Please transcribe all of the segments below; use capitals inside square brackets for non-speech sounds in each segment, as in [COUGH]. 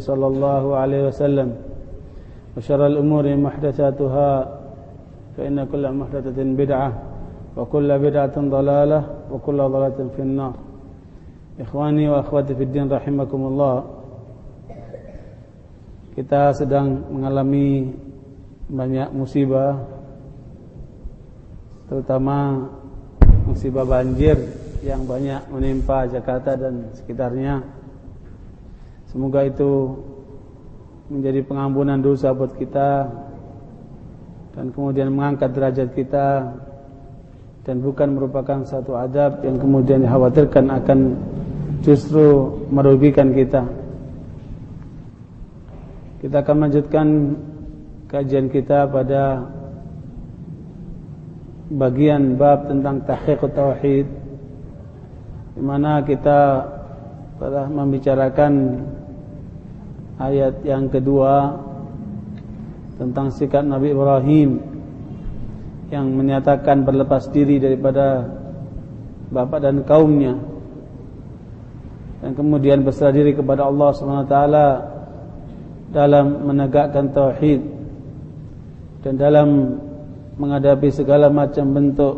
صلى الله عليه وسلم وشر الأمور محدثاتها فإن كل محدثة بدعة وكل بدعة ضلالة وكل ضلالة في النار إخواني وأخواتي في الدين رحمكم الله kita sedang mengalami banyak musibah terutama musibah banjir yang banyak menimpa Jakarta dan sekitarnya Semoga itu menjadi pengampunan dosa buat kita dan kemudian mengangkat derajat kita dan bukan merupakan satu adab yang kemudian dikhawatirkan akan justru merugikan kita. Kita akan melanjutkan kajian kita pada bagian bab tentang tahqiq tauhid di mana kita telah membicarakan ayat yang kedua tentang sikap Nabi Ibrahim yang menyatakan berlepas diri daripada bapak dan kaumnya. Dan kemudian berserah diri kepada Allah SWT dalam menegakkan tauhid dan dalam menghadapi segala macam bentuk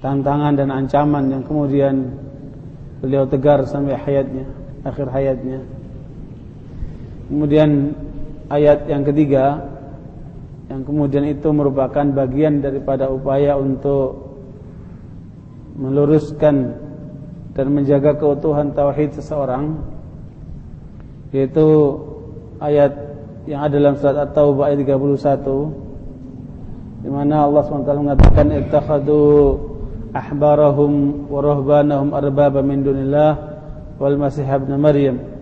tantangan dan ancaman yang kemudian beliau tegar sampai hayatnya akhir hayatnya Kemudian ayat yang ketiga yang kemudian itu merupakan bagian daripada upaya untuk meluruskan dan menjaga keutuhan tauhid seseorang yaitu ayat yang ada dalam surat At-Taubah ayat 31 di mana Allah SWT mengatakan ittakhadu ahbarahum wa rahbanahum arbaba min dunillah wal masih Maryam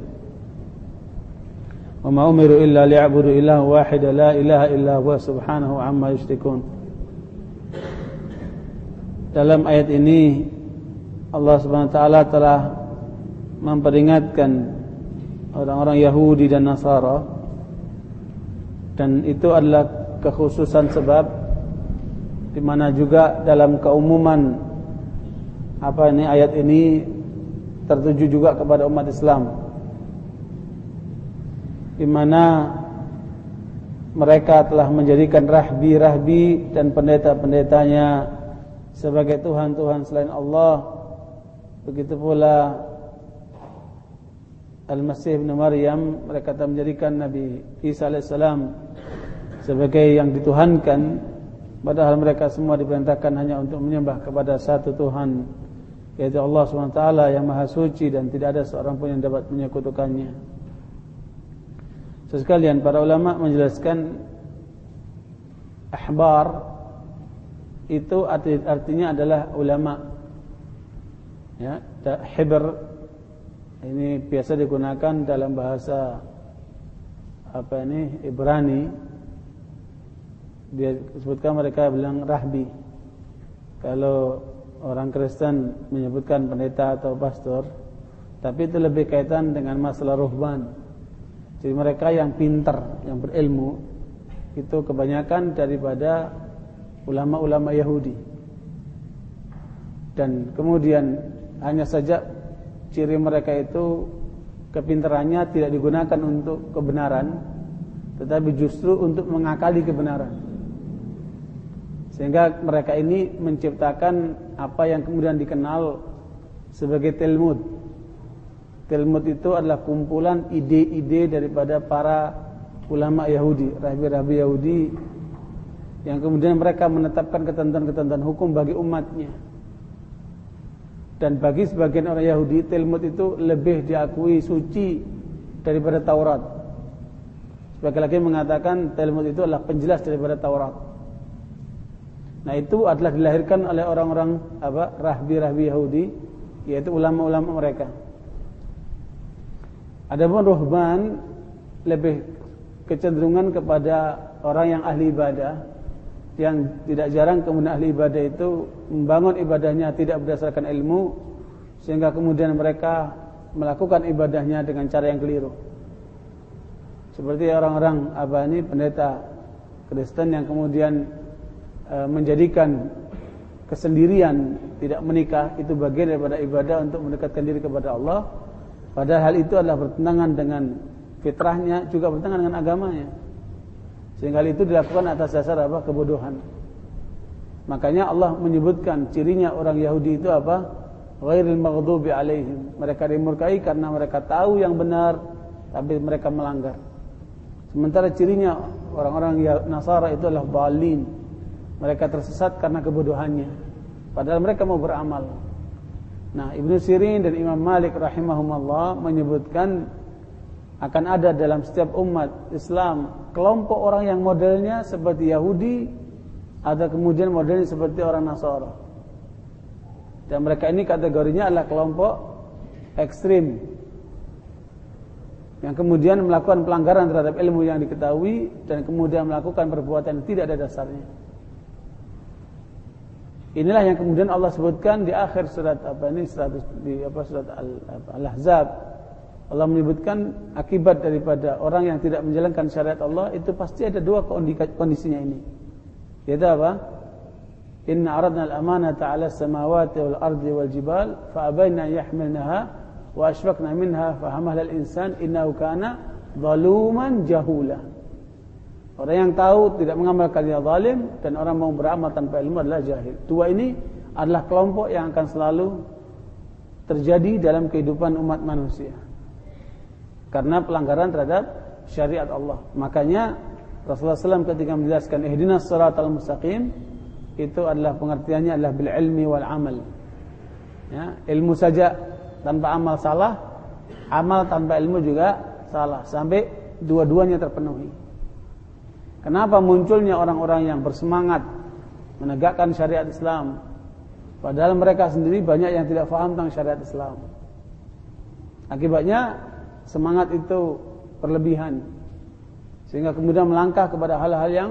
وما أمروا إلا ليعبدوا إله واحد لا إله إلا هو سبحانه عما يشركون Dalam ayat ini Allah Subhanahu wa taala telah memperingatkan orang-orang Yahudi dan Nasara dan itu adalah kekhususan sebab di mana juga dalam keumuman apa ini ayat ini tertuju juga kepada umat Islam di mana mereka telah menjadikan rahbi-rahbi dan pendeta-pendetanya sebagai tuhan-tuhan selain Allah. Begitu pula Al-Masih bin Maryam mereka telah menjadikan Nabi Isa alaihissalam sebagai yang dituhankan padahal mereka semua diperintahkan hanya untuk menyembah kepada satu Tuhan yaitu Allah SWT yang maha suci dan tidak ada seorang pun yang dapat menyekutukannya. Sekalian para ulama menjelaskan ahbar itu arti, artinya adalah ulama. Ya, hibr ini biasa digunakan dalam bahasa apa ini Ibrani. Dia sebutkan mereka bilang rahbi. Kalau orang Kristen menyebutkan pendeta atau pastor, tapi itu lebih kaitan dengan masalah ruhban jadi mereka yang pintar, yang berilmu itu kebanyakan daripada ulama-ulama Yahudi. Dan kemudian hanya saja ciri mereka itu kepintarannya tidak digunakan untuk kebenaran, tetapi justru untuk mengakali kebenaran. Sehingga mereka ini menciptakan apa yang kemudian dikenal sebagai Talmud Talmud itu adalah kumpulan ide-ide daripada para ulama Yahudi, rabi-rabi Yahudi yang kemudian mereka menetapkan ketentuan-ketentuan hukum bagi umatnya. Dan bagi sebagian orang Yahudi, Talmud itu lebih diakui suci daripada Taurat. Sebagai lagi mengatakan Talmud itu adalah penjelas daripada Taurat. Nah itu adalah dilahirkan oleh orang-orang apa rahbi-rahbi Yahudi, yaitu ulama-ulama mereka. Adapun ruhban lebih kecenderungan kepada orang yang ahli ibadah yang tidak jarang kemudian ahli ibadah itu membangun ibadahnya tidak berdasarkan ilmu sehingga kemudian mereka melakukan ibadahnya dengan cara yang keliru. Seperti orang-orang apa ini pendeta Kristen yang kemudian e, menjadikan kesendirian tidak menikah itu bagian daripada ibadah untuk mendekatkan diri kepada Allah Padahal hal itu adalah bertentangan dengan fitrahnya juga bertentangan dengan agamanya. Sehingga itu dilakukan atas dasar apa? kebodohan. Makanya Allah menyebutkan cirinya orang Yahudi itu apa? Ghairil maghdubi alaihim. Mereka dimurkai karena mereka tahu yang benar tapi mereka melanggar. Sementara cirinya orang-orang Nasara itu adalah balin. Mereka tersesat karena kebodohannya. Padahal mereka mau beramal. Nah, Ibnu Sirin dan Imam Malik rahimahumullah menyebutkan akan ada dalam setiap umat Islam kelompok orang yang modelnya seperti Yahudi ada kemudian modelnya seperti orang Nasara. Dan mereka ini kategorinya adalah kelompok ekstrim yang kemudian melakukan pelanggaran terhadap ilmu yang diketahui dan kemudian melakukan perbuatan yang tidak ada dasarnya. Inilah yang kemudian Allah sebutkan di akhir surat apa ini surat di apa surat Al-Ahzab. Al Allah menyebutkan akibat daripada orang yang tidak menjalankan syariat Allah itu pasti ada dua kondisinya ini. Yaitu apa? Inna aradna al-amanata 'ala as-samawati wal ardi wal jibal fa abayna yahmilnaha wa ashfaqna minha fa hamalah al-insan innahu kana zaluman jahula. Orang yang tahu tidak mengamalkan yang zalim dan orang mau beramal tanpa ilmu adalah jahil. Dua ini adalah kelompok yang akan selalu terjadi dalam kehidupan umat manusia karena pelanggaran terhadap syariat Allah. Makanya Rasulullah SAW ketika menjelaskan ihdinas siratal mustaqim itu adalah pengertiannya adalah bil ilmi wal amal. Ya, ilmu saja tanpa amal salah, amal tanpa ilmu juga salah sampai dua-duanya terpenuhi. Kenapa munculnya orang-orang yang bersemangat menegakkan syariat Islam? Padahal mereka sendiri banyak yang tidak faham tentang syariat Islam. Akibatnya semangat itu berlebihan. Sehingga kemudian melangkah kepada hal-hal yang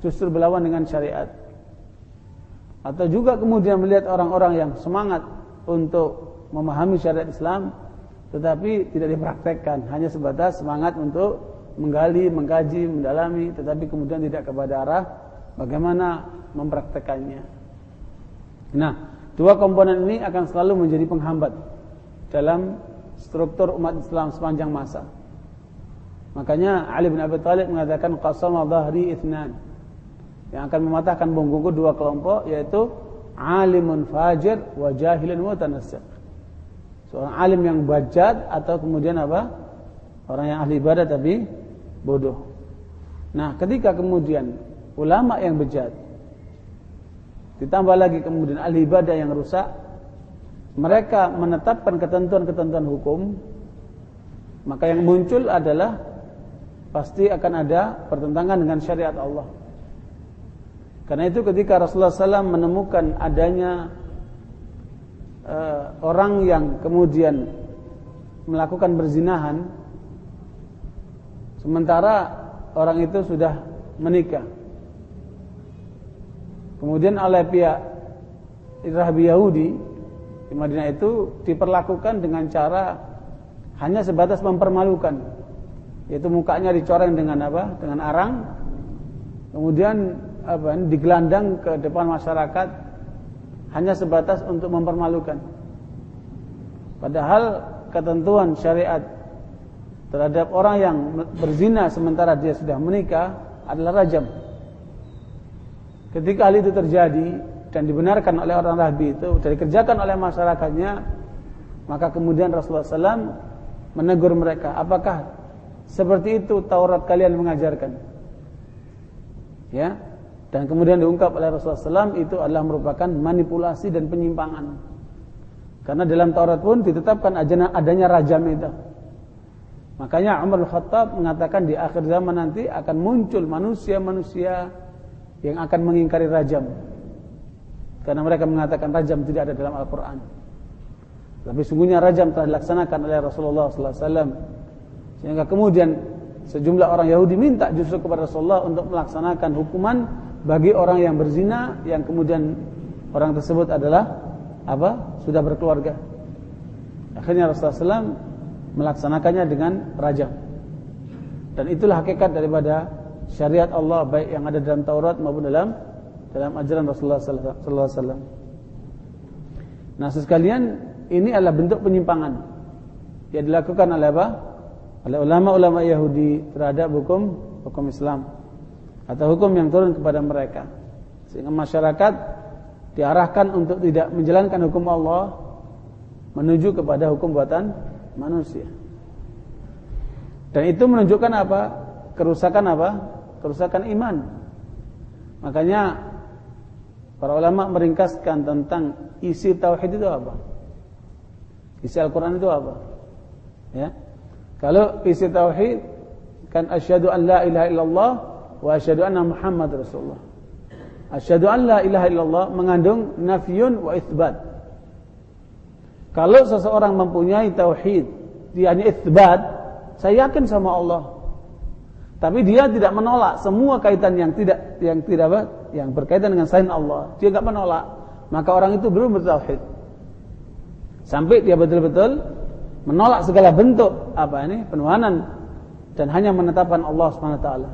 justru berlawan dengan syariat. Atau juga kemudian melihat orang-orang yang semangat untuk memahami syariat Islam tetapi tidak dipraktekkan. Hanya sebatas semangat untuk menggali, mengkaji, mendalami tetapi kemudian tidak kepada arah bagaimana mempraktekannya. Nah, dua komponen ini akan selalu menjadi penghambat dalam struktur umat Islam sepanjang masa. Makanya Ali bin Abi Thalib mengatakan qasama dhahri ithnan. Yang akan mematahkan punggungku dua kelompok yaitu alimun fajir wa jahilun mutanassiq. Seorang alim yang bajat atau kemudian apa? Orang yang ahli ibadah tapi bodoh. Nah, ketika kemudian ulama yang bejat ditambah lagi kemudian ahli ibadah yang rusak, mereka menetapkan ketentuan-ketentuan hukum, maka yang muncul adalah pasti akan ada pertentangan dengan syariat Allah. Karena itu ketika Rasulullah SAW menemukan adanya uh, orang yang kemudian melakukan berzinahan, sementara orang itu sudah menikah. Kemudian oleh pihak Rahabi Yahudi di Madinah itu diperlakukan dengan cara hanya sebatas mempermalukan. Yaitu mukanya dicoreng dengan apa? Dengan arang. Kemudian apa? digelandang ke depan masyarakat hanya sebatas untuk mempermalukan. Padahal ketentuan syariat terhadap orang yang berzina sementara dia sudah menikah adalah rajam. Ketika hal itu terjadi, dan dibenarkan oleh orang Rabi itu dan dikerjakan oleh masyarakatnya maka kemudian Rasulullah SAW menegur mereka apakah seperti itu Taurat kalian mengajarkan? Ya. Dan kemudian diungkap oleh Rasulullah SAW itu adalah merupakan manipulasi dan penyimpangan. Karena dalam Taurat pun ditetapkan adanya rajam itu makanya Umar Khattab mengatakan di akhir zaman nanti akan muncul manusia-manusia yang akan mengingkari rajam karena mereka mengatakan rajam tidak ada dalam Al-Quran. Tapi sungguhnya rajam telah dilaksanakan oleh Rasulullah SAW. Sehingga kemudian sejumlah orang Yahudi minta justru kepada Rasulullah untuk melaksanakan hukuman bagi orang yang berzina yang kemudian orang tersebut adalah apa? Sudah berkeluarga. Akhirnya Rasulullah SAW melaksanakannya dengan rajam. Dan itulah hakikat daripada syariat Allah baik yang ada dalam Taurat maupun dalam dalam ajaran Rasulullah sallallahu alaihi wasallam. Nah, sekalian ini adalah bentuk penyimpangan yang dilakukan oleh apa? oleh ulama-ulama Yahudi terhadap hukum hukum Islam atau hukum yang turun kepada mereka. Sehingga masyarakat diarahkan untuk tidak menjalankan hukum Allah menuju kepada hukum buatan manusia. Dan itu menunjukkan apa? Kerusakan apa? Kerusakan iman. Makanya para ulama meringkaskan tentang isi tauhid itu apa? Isi Al-Qur'an itu apa? Ya. Kalau isi tauhid kan asyhadu an la ilaha illallah wa asyhadu anna Muhammad Rasulullah. Asyhadu an la ilaha illallah mengandung nafyun wa itsbat. Kalau seseorang mempunyai tauhid, dia hanya itsbat, saya yakin sama Allah. Tapi dia tidak menolak semua kaitan yang tidak yang tidak apa? yang berkaitan dengan selain Allah. Dia enggak menolak. Maka orang itu belum bertauhid. Sampai dia betul-betul menolak segala bentuk apa ini penuhanan dan hanya menetapkan Allah taala.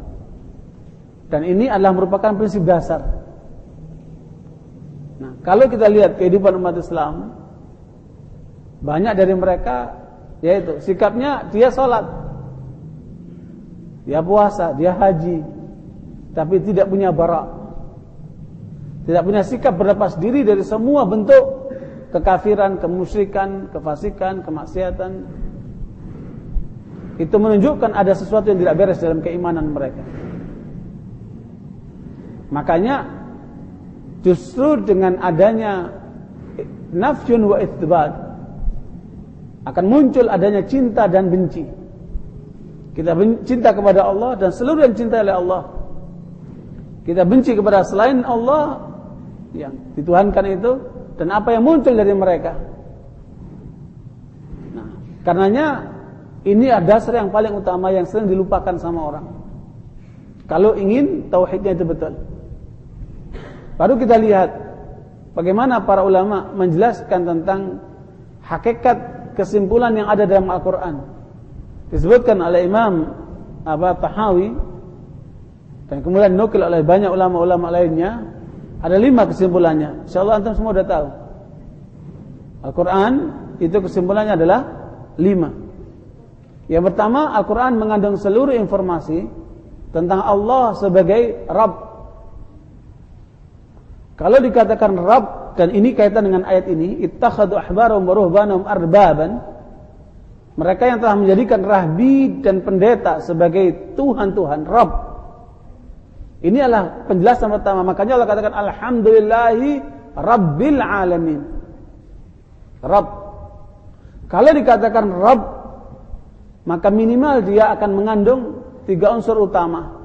Dan ini adalah merupakan prinsip dasar. Nah, kalau kita lihat kehidupan umat Islam banyak dari mereka yaitu sikapnya dia sholat dia puasa, dia haji tapi tidak punya barak tidak punya sikap berlepas diri dari semua bentuk kekafiran, kemusyrikan, kefasikan, kemaksiatan. Itu menunjukkan ada sesuatu yang tidak beres dalam keimanan mereka. Makanya justru dengan adanya nafyun wa itsbat akan muncul adanya cinta dan benci. Kita cinta kepada Allah dan seluruh yang cinta oleh Allah. Kita benci kepada selain Allah yang dituhankan itu dan apa yang muncul dari mereka. Nah, karenanya ini adalah dasar yang paling utama yang sering dilupakan sama orang. Kalau ingin tauhidnya itu betul. Baru kita lihat bagaimana para ulama menjelaskan tentang hakikat kesimpulan yang ada dalam Al-Qur'an. Disebutkan oleh Imam Abu Tahawi dan kemudian nukil oleh banyak ulama-ulama lainnya ada lima kesimpulannya. InsyaAllah antum semua sudah tahu. Al-Quran itu kesimpulannya adalah lima. Yang pertama, Al-Quran mengandung seluruh informasi tentang Allah sebagai Rabb. Kalau dikatakan Rabb dan ini kaitan dengan ayat ini, ittakhadu ahbarahum wa ruhbanahum arbaban. Mereka yang telah menjadikan rahbi dan pendeta sebagai Tuhan-Tuhan, Rabb. Ini adalah penjelasan pertama. Makanya Allah katakan alhamdulillahi rabbil alamin. Rabb. Kalau dikatakan Rabb maka minimal dia akan mengandung tiga unsur utama.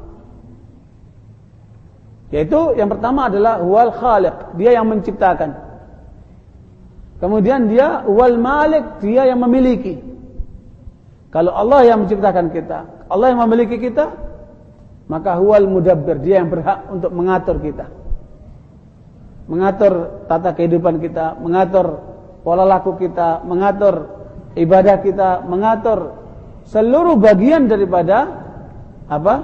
Yaitu yang pertama adalah wal khaliq, dia yang menciptakan. Kemudian dia wal malik, dia yang memiliki. Kalau Allah yang menciptakan kita, Allah yang memiliki kita, maka huwal mudabbir dia yang berhak untuk mengatur kita mengatur tata kehidupan kita mengatur pola laku kita mengatur ibadah kita mengatur seluruh bagian daripada apa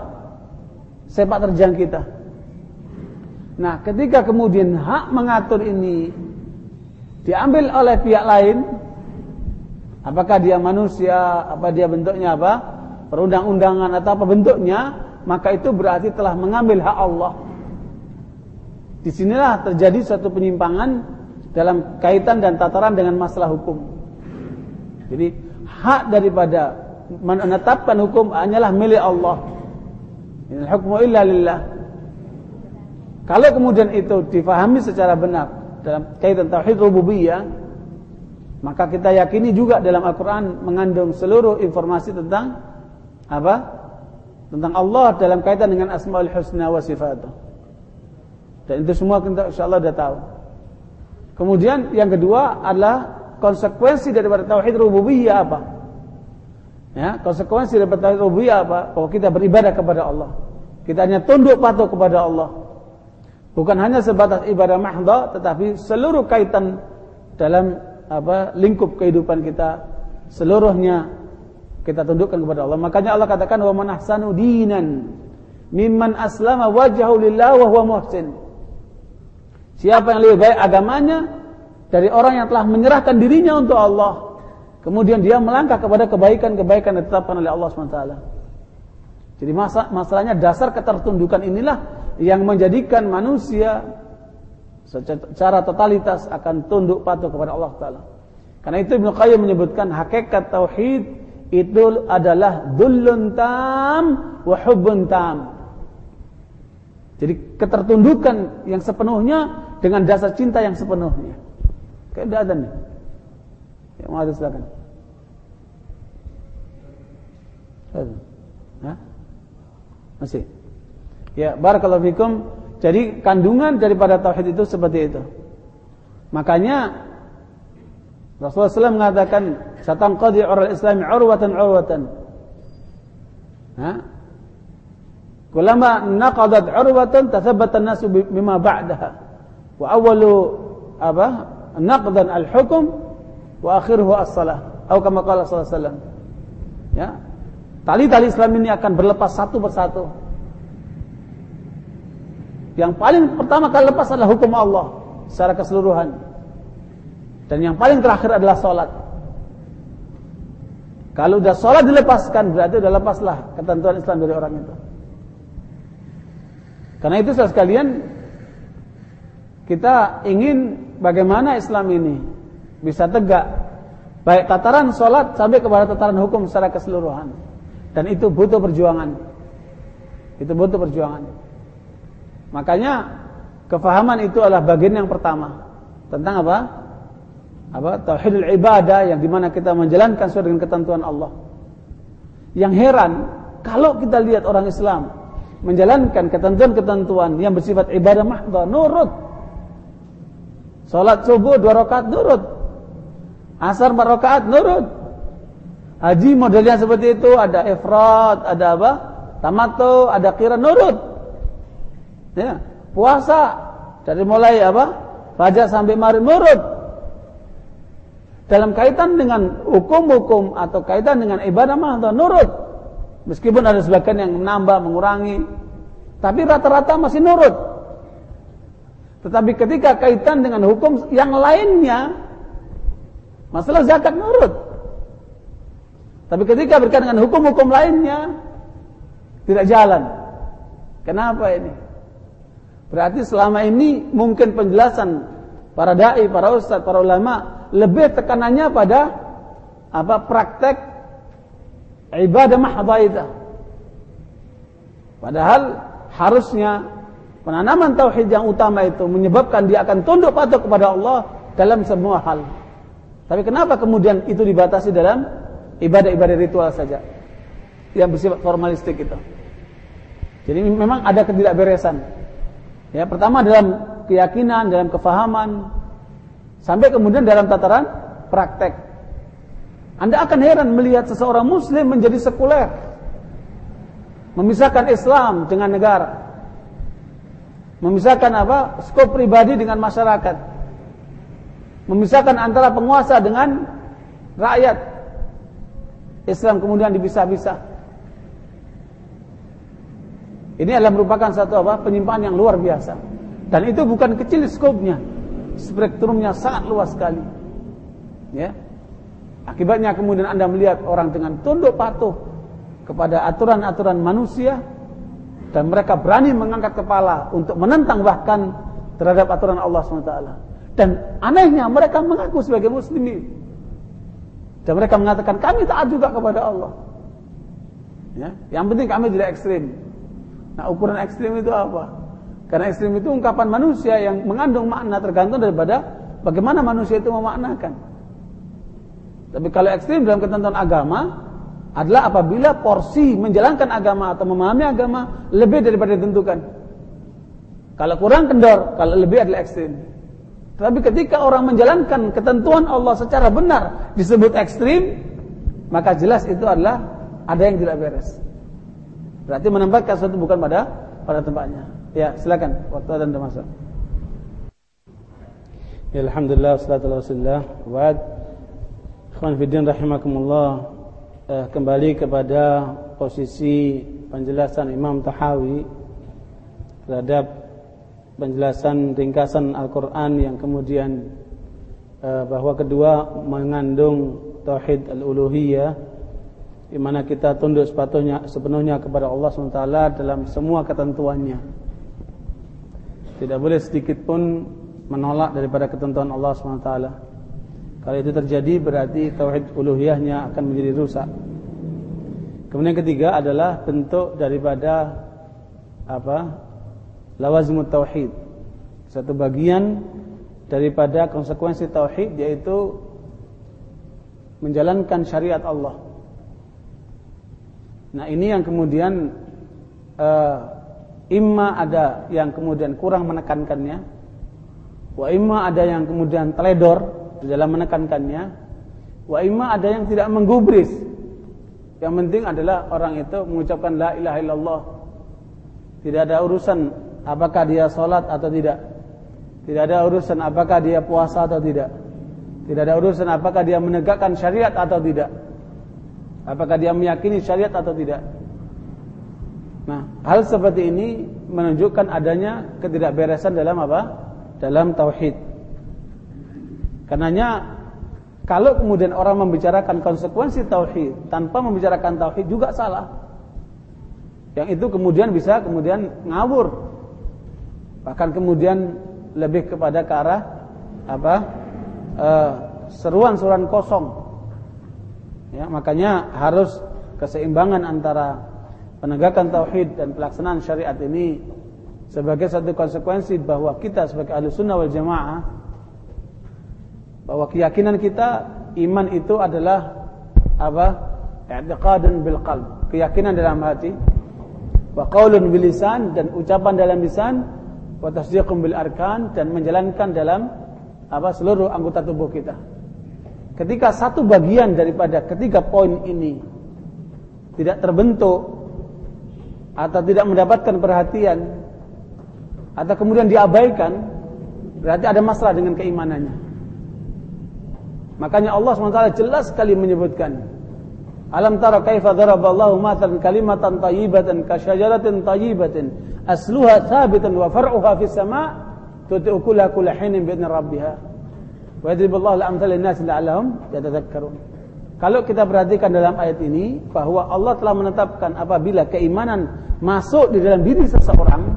sepak terjang kita nah ketika kemudian hak mengatur ini diambil oleh pihak lain apakah dia manusia apa dia bentuknya apa perundang-undangan atau apa bentuknya maka itu berarti telah mengambil hak Allah. Di sinilah terjadi suatu penyimpangan dalam kaitan dan tataran dengan masalah hukum. Jadi hak daripada menetapkan hukum hanyalah milik Allah. Inal hukmu illa lillah. Kalau kemudian itu difahami secara benar dalam kaitan tauhid rububiyah, maka kita yakini juga dalam Al-Qur'an mengandung seluruh informasi tentang apa? tentang Allah dalam kaitan dengan Asmaul Husna wa Sifatuh. Dan itu semua kita insyaallah sudah tahu. Kemudian yang kedua adalah konsekuensi daripada tauhid rububiyah apa? Ya, konsekuensi daripada tauhid rububiyah apa? Bahwa kita beribadah kepada Allah. Kita hanya tunduk patuh kepada Allah. Bukan hanya sebatas ibadah mahdha tetapi seluruh kaitan dalam apa lingkup kehidupan kita seluruhnya kita tundukkan kepada Allah. Makanya Allah katakan wa man ahsanu dinan mimman aslama wajhahu lillah wa huwa muhsin. Siapa yang lebih baik agamanya dari orang yang telah menyerahkan dirinya untuk Allah, Kemudian dia melangkah kepada kebaikan-kebaikan yang ditetapkan oleh Allah SWT. Jadi masalahnya dasar ketertundukan inilah yang menjadikan manusia secara totalitas akan tunduk patuh kepada Allah Taala. Karena itu Ibnu Qayyim menyebutkan hakikat tauhid itu adalah dullun tam wa hubbun tam. Jadi ketertundukan yang sepenuhnya dengan dasar cinta yang sepenuhnya. Kayak ada nih. Ya, mau ada silakan. Hah? Masih. Ya, barakallahu fikum. Jadi kandungan daripada tauhid itu seperti itu. Makanya Rasulullah SAW mengatakan satangqadi ural islami urwatan urwatan. Ha? Kulama naqadat urwatan tathabbata an-nasu bima ba'daha. Wa awwalu apa? Naqdan al-hukm wa akhiruhu as-salah. Atau kama qala sallallahu alaihi wasallam. Ya. Tali-tali Islam ini akan berlepas satu persatu. Yang paling pertama kali lepas adalah hukum Allah secara keseluruhan. Dan yang paling terakhir adalah sholat. Kalau sudah sholat dilepaskan berarti sudah lepaslah ketentuan Islam dari orang itu. Karena itu saya sekalian kita ingin bagaimana Islam ini bisa tegak baik tataran sholat sampai kepada tataran hukum secara keseluruhan. Dan itu butuh perjuangan. Itu butuh perjuangan. Makanya kefahaman itu adalah bagian yang pertama tentang apa? Apa? Tauhidul ibadah yang di mana kita menjalankan sesuai dengan ketentuan Allah. Yang heran kalau kita lihat orang Islam menjalankan ketentuan-ketentuan yang bersifat ibadah mahdha, nurut. Salat subuh dua rakaat nurut. Asar empat rakaat nurut. Haji modelnya seperti itu, ada ifrat, ada apa? Tamato, ada kira nurut. Ya, puasa dari mulai apa? Fajar sampai maghrib nurut. Dalam kaitan dengan hukum-hukum atau kaitan dengan ibadah mah nurut. Meskipun ada sebagian yang menambah, mengurangi, tapi rata-rata masih nurut. Tetapi ketika kaitan dengan hukum yang lainnya, masalah zakat nurut. Tapi ketika berkaitan dengan hukum-hukum lainnya tidak jalan. Kenapa ini? Berarti selama ini mungkin penjelasan para dai, para ustaz, para ulama lebih tekanannya pada apa praktek ibadah mahdha Padahal harusnya penanaman tauhid yang utama itu menyebabkan dia akan tunduk patuh kepada Allah dalam semua hal. Tapi kenapa kemudian itu dibatasi dalam ibadah-ibadah ritual saja yang bersifat formalistik itu. Jadi memang ada ketidakberesan. Ya, pertama dalam keyakinan, dalam kefahaman, sampai kemudian dalam tataran praktek. Anda akan heran melihat seseorang muslim menjadi sekuler. Memisahkan Islam dengan negara. Memisahkan apa? Skop pribadi dengan masyarakat. Memisahkan antara penguasa dengan rakyat. Islam kemudian dipisah-pisah. Ini adalah merupakan satu apa? penyimpangan yang luar biasa. Dan itu bukan kecil skopnya. Spektrumnya sangat luas sekali. Ya. Akibatnya kemudian Anda melihat orang dengan tunduk patuh kepada aturan-aturan manusia dan mereka berani mengangkat kepala untuk menentang bahkan terhadap aturan Allah SWT. Dan anehnya mereka mengaku sebagai muslimin. Dan mereka mengatakan kami taat juga kepada Allah. Ya, yang penting kami tidak ekstrim. Nah, ukuran ekstrim itu apa? Karena ekstrim itu ungkapan manusia yang mengandung makna tergantung daripada bagaimana manusia itu memaknakan. Tapi kalau ekstrim dalam ketentuan agama adalah apabila porsi menjalankan agama atau memahami agama lebih daripada ditentukan. Kalau kurang kendor, kalau lebih adalah ekstrim. Tapi ketika orang menjalankan ketentuan Allah secara benar disebut ekstrim, maka jelas itu adalah ada yang tidak beres. Berarti menempatkan sesuatu bukan pada pada tempatnya. Ya, silakan. Waktu ada anda masuk. Ya, Alhamdulillah, salatu wasallam. Wa'ad. Ikhwan Fiddin rahimakumullah. Eh, kembali kepada posisi penjelasan Imam Tahawi terhadap penjelasan ringkasan Al-Quran yang kemudian uh, bahwa kedua mengandung tauhid al-uluhiyah di mana kita tunduk sepatunya sepenuhnya kepada Allah SWT dalam semua ketentuannya. Tidak boleh sedikit pun menolak daripada ketentuan Allah SWT. Kalau itu terjadi berarti tauhid uluhiyahnya akan menjadi rusak. Kemudian ketiga adalah bentuk daripada apa? Lawazimut tauhid. Satu bagian daripada konsekuensi tauhid yaitu menjalankan syariat Allah. Nah, ini yang kemudian uh, imma ada yang kemudian kurang menekankannya, wa imma ada yang kemudian teledor di dalam menekankannya, wa imma ada yang tidak menggubris. Yang penting adalah orang itu mengucapkan la ilaha illallah. Tidak ada urusan apakah dia sholat atau tidak. Tidak ada urusan apakah dia puasa atau tidak. Tidak ada urusan apakah dia menegakkan syariat atau tidak. Apakah dia meyakini syariat atau tidak. Nah, hal seperti ini menunjukkan adanya ketidakberesan dalam apa? Dalam tauhid. Karenanya kalau kemudian orang membicarakan konsekuensi tauhid tanpa membicarakan tauhid juga salah. Yang itu kemudian bisa kemudian ngawur. Bahkan kemudian lebih kepada ke arah apa? Eh, seruan-seruan kosong. Ya, makanya harus keseimbangan antara penegakan tauhid dan pelaksanaan syariat ini sebagai satu konsekuensi bahwa kita sebagai ahli sunnah wal jamaah bahwa keyakinan kita iman itu adalah apa? i'tiqadun bil qalb, keyakinan dalam hati, wa qaulun bil lisan dan ucapan dalam lisan, wa tasdiqun bil arkan dan menjalankan dalam apa seluruh anggota tubuh kita. Ketika satu bagian daripada ketiga poin ini tidak terbentuk atau tidak mendapatkan perhatian atau kemudian diabaikan berarti ada masalah dengan keimanannya. Makanya Allah SWT jelas sekali menyebutkan alam tara kaifa daraballahu matan kalimatan tayyibatan kasyajaratin tayyibatin asluha thabitan wa far'uha fis sama' tuti'u kulla kulla hinin bi'idni rabbiha yadriballahu al-amthal lin-nas la'allahum yatadhakkarun kalau kita perhatikan dalam ayat ini bahwa Allah telah menetapkan apabila keimanan masuk di dalam diri seseorang,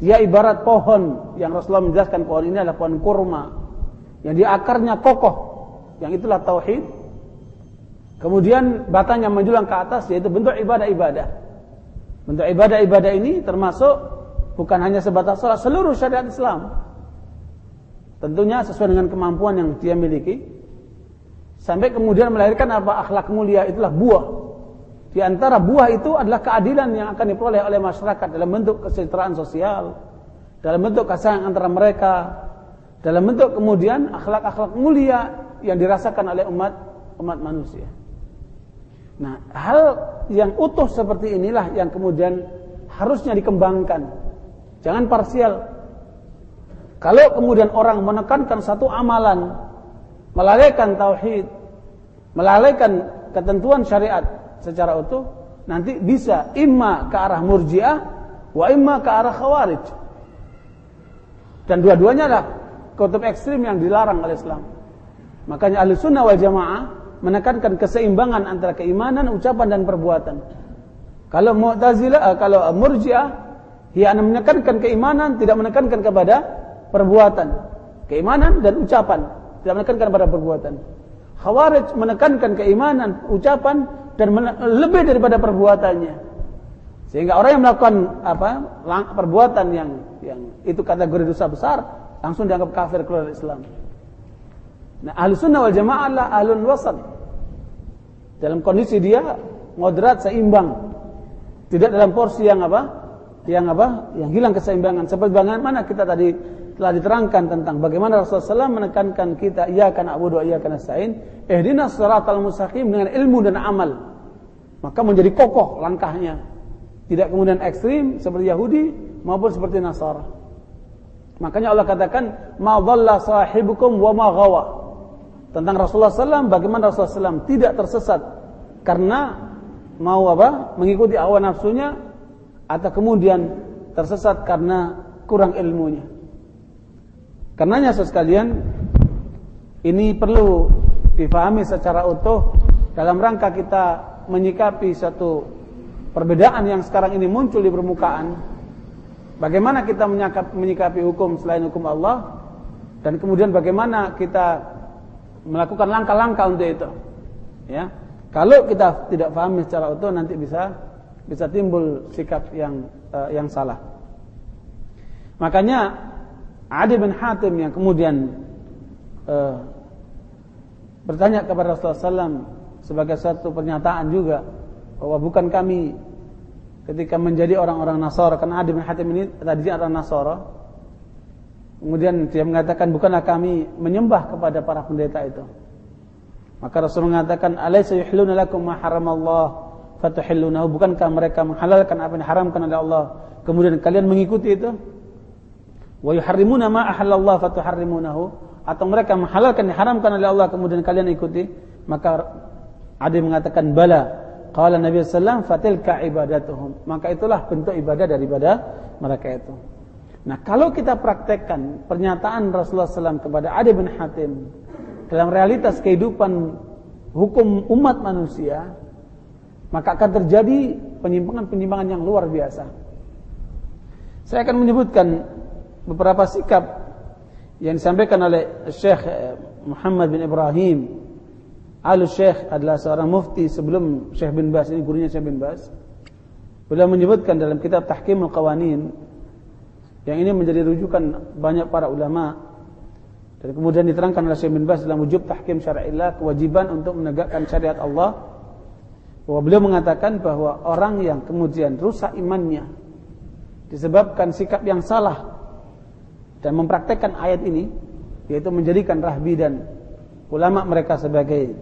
dia ibarat pohon yang Rasulullah menjelaskan pohon ini adalah pohon kurma yang di akarnya kokoh, yang itulah tauhid. Kemudian batangnya menjulang ke atas yaitu bentuk ibadah-ibadah. Bentuk ibadah-ibadah ini termasuk bukan hanya sebatas salat, seluruh syariat Islam. Tentunya sesuai dengan kemampuan yang dia miliki. Sampai kemudian melahirkan apa? Akhlak mulia itulah buah. Di antara buah itu adalah keadilan yang akan diperoleh oleh masyarakat dalam bentuk kesejahteraan sosial, dalam bentuk kasih antara mereka, dalam bentuk kemudian akhlak-akhlak mulia yang dirasakan oleh umat umat manusia. Nah, hal yang utuh seperti inilah yang kemudian harusnya dikembangkan. Jangan parsial. Kalau kemudian orang menekankan satu amalan melalaikan tauhid, melalaikan ketentuan syariat secara utuh, nanti bisa imma ke arah murjiah, wa imma ke arah khawarij. Dan dua-duanya adalah kutub ekstrim yang dilarang oleh Islam. Makanya ahli sunnah wal jamaah menekankan keseimbangan antara keimanan, ucapan dan perbuatan. Kalau Mu'tazilah, eh, kalau Murji'ah, dia menekankan keimanan, tidak menekankan kepada perbuatan. Keimanan dan ucapan. Tidak menekankan pada perbuatan. Khawarij menekankan keimanan, ucapan dan lebih daripada perbuatannya. Sehingga orang yang melakukan apa perbuatan yang yang itu kategori dosa besar langsung dianggap kafir keluar dari Islam. Nah, ahli sunnah wal jamaah adalah ahlun wasat. Dalam kondisi dia moderat seimbang. Tidak dalam porsi yang apa? Yang apa? Yang hilang keseimbangan. Seperti bagaimana kita tadi telah diterangkan tentang bagaimana Rasulullah SAW menekankan kita iyyaka na'budu wa iyyaka nasta'in ihdinas siratal mustaqim dengan ilmu dan amal. Maka menjadi kokoh langkahnya. Tidak kemudian ekstrim seperti Yahudi maupun seperti Nasara. Makanya Allah katakan ma sahibukum wa ma ghawa. Tentang Rasulullah SAW bagaimana Rasulullah SAW tidak tersesat karena mau apa? Mengikuti hawa nafsunya atau kemudian tersesat karena kurang ilmunya Karenanya sekalian ini perlu difahami secara utuh dalam rangka kita menyikapi satu perbedaan yang sekarang ini muncul di permukaan. Bagaimana kita menyikapi hukum selain hukum Allah dan kemudian bagaimana kita melakukan langkah-langkah untuk itu. Ya. Kalau kita tidak pahami secara utuh nanti bisa bisa timbul sikap yang uh, yang salah. Makanya Adi bin Hatim yang kemudian uh, bertanya kepada Rasulullah SAW sebagai satu pernyataan juga bahwa bukan kami ketika menjadi orang-orang Nasara karena Adi bin Hatim ini tadinya orang Nasara kemudian dia mengatakan bukanlah kami menyembah kepada para pendeta itu? Maka Rasul mengatakan alaysa yuhluna lakum ma haramallah fatuhillunahu. Bukankah mereka menghalalkan apa yang diharamkan oleh Allah? Kemudian kalian mengikuti itu wa yuharrimuna ma ahallallah fatuharrimunahu. Atau mereka menghalalkan diharamkan oleh Allah kemudian kalian ikuti maka ada mengatakan bala. Qala Nabi sallallahu fatilka ibadatuhum. Maka itulah bentuk ibadah daripada mereka itu. Nah kalau kita praktekkan pernyataan Rasulullah SAW kepada Adi bin Hatim dalam realitas kehidupan hukum umat manusia maka akan terjadi penyimpangan-penyimpangan yang luar biasa. Saya akan menyebutkan beberapa sikap yang disampaikan oleh Syekh eh, Muhammad bin Ibrahim. Al Syekh adalah seorang mufti sebelum Syekh bin Bas ini gurunya Syekh bin Bas. Beliau menyebutkan dalam kitab Tahkim Al-Qawanin yang ini menjadi rujukan banyak para ulama dan kemudian diterangkan oleh Syekh bin Bas dalam wujub tahkim syar'illah kewajiban untuk menegakkan syariat Allah. Bahwa beliau mengatakan bahwa orang yang kemudian rusak imannya disebabkan sikap yang salah dan mempraktekkan ayat ini yaitu menjadikan rahbi dan ulama mereka sebagai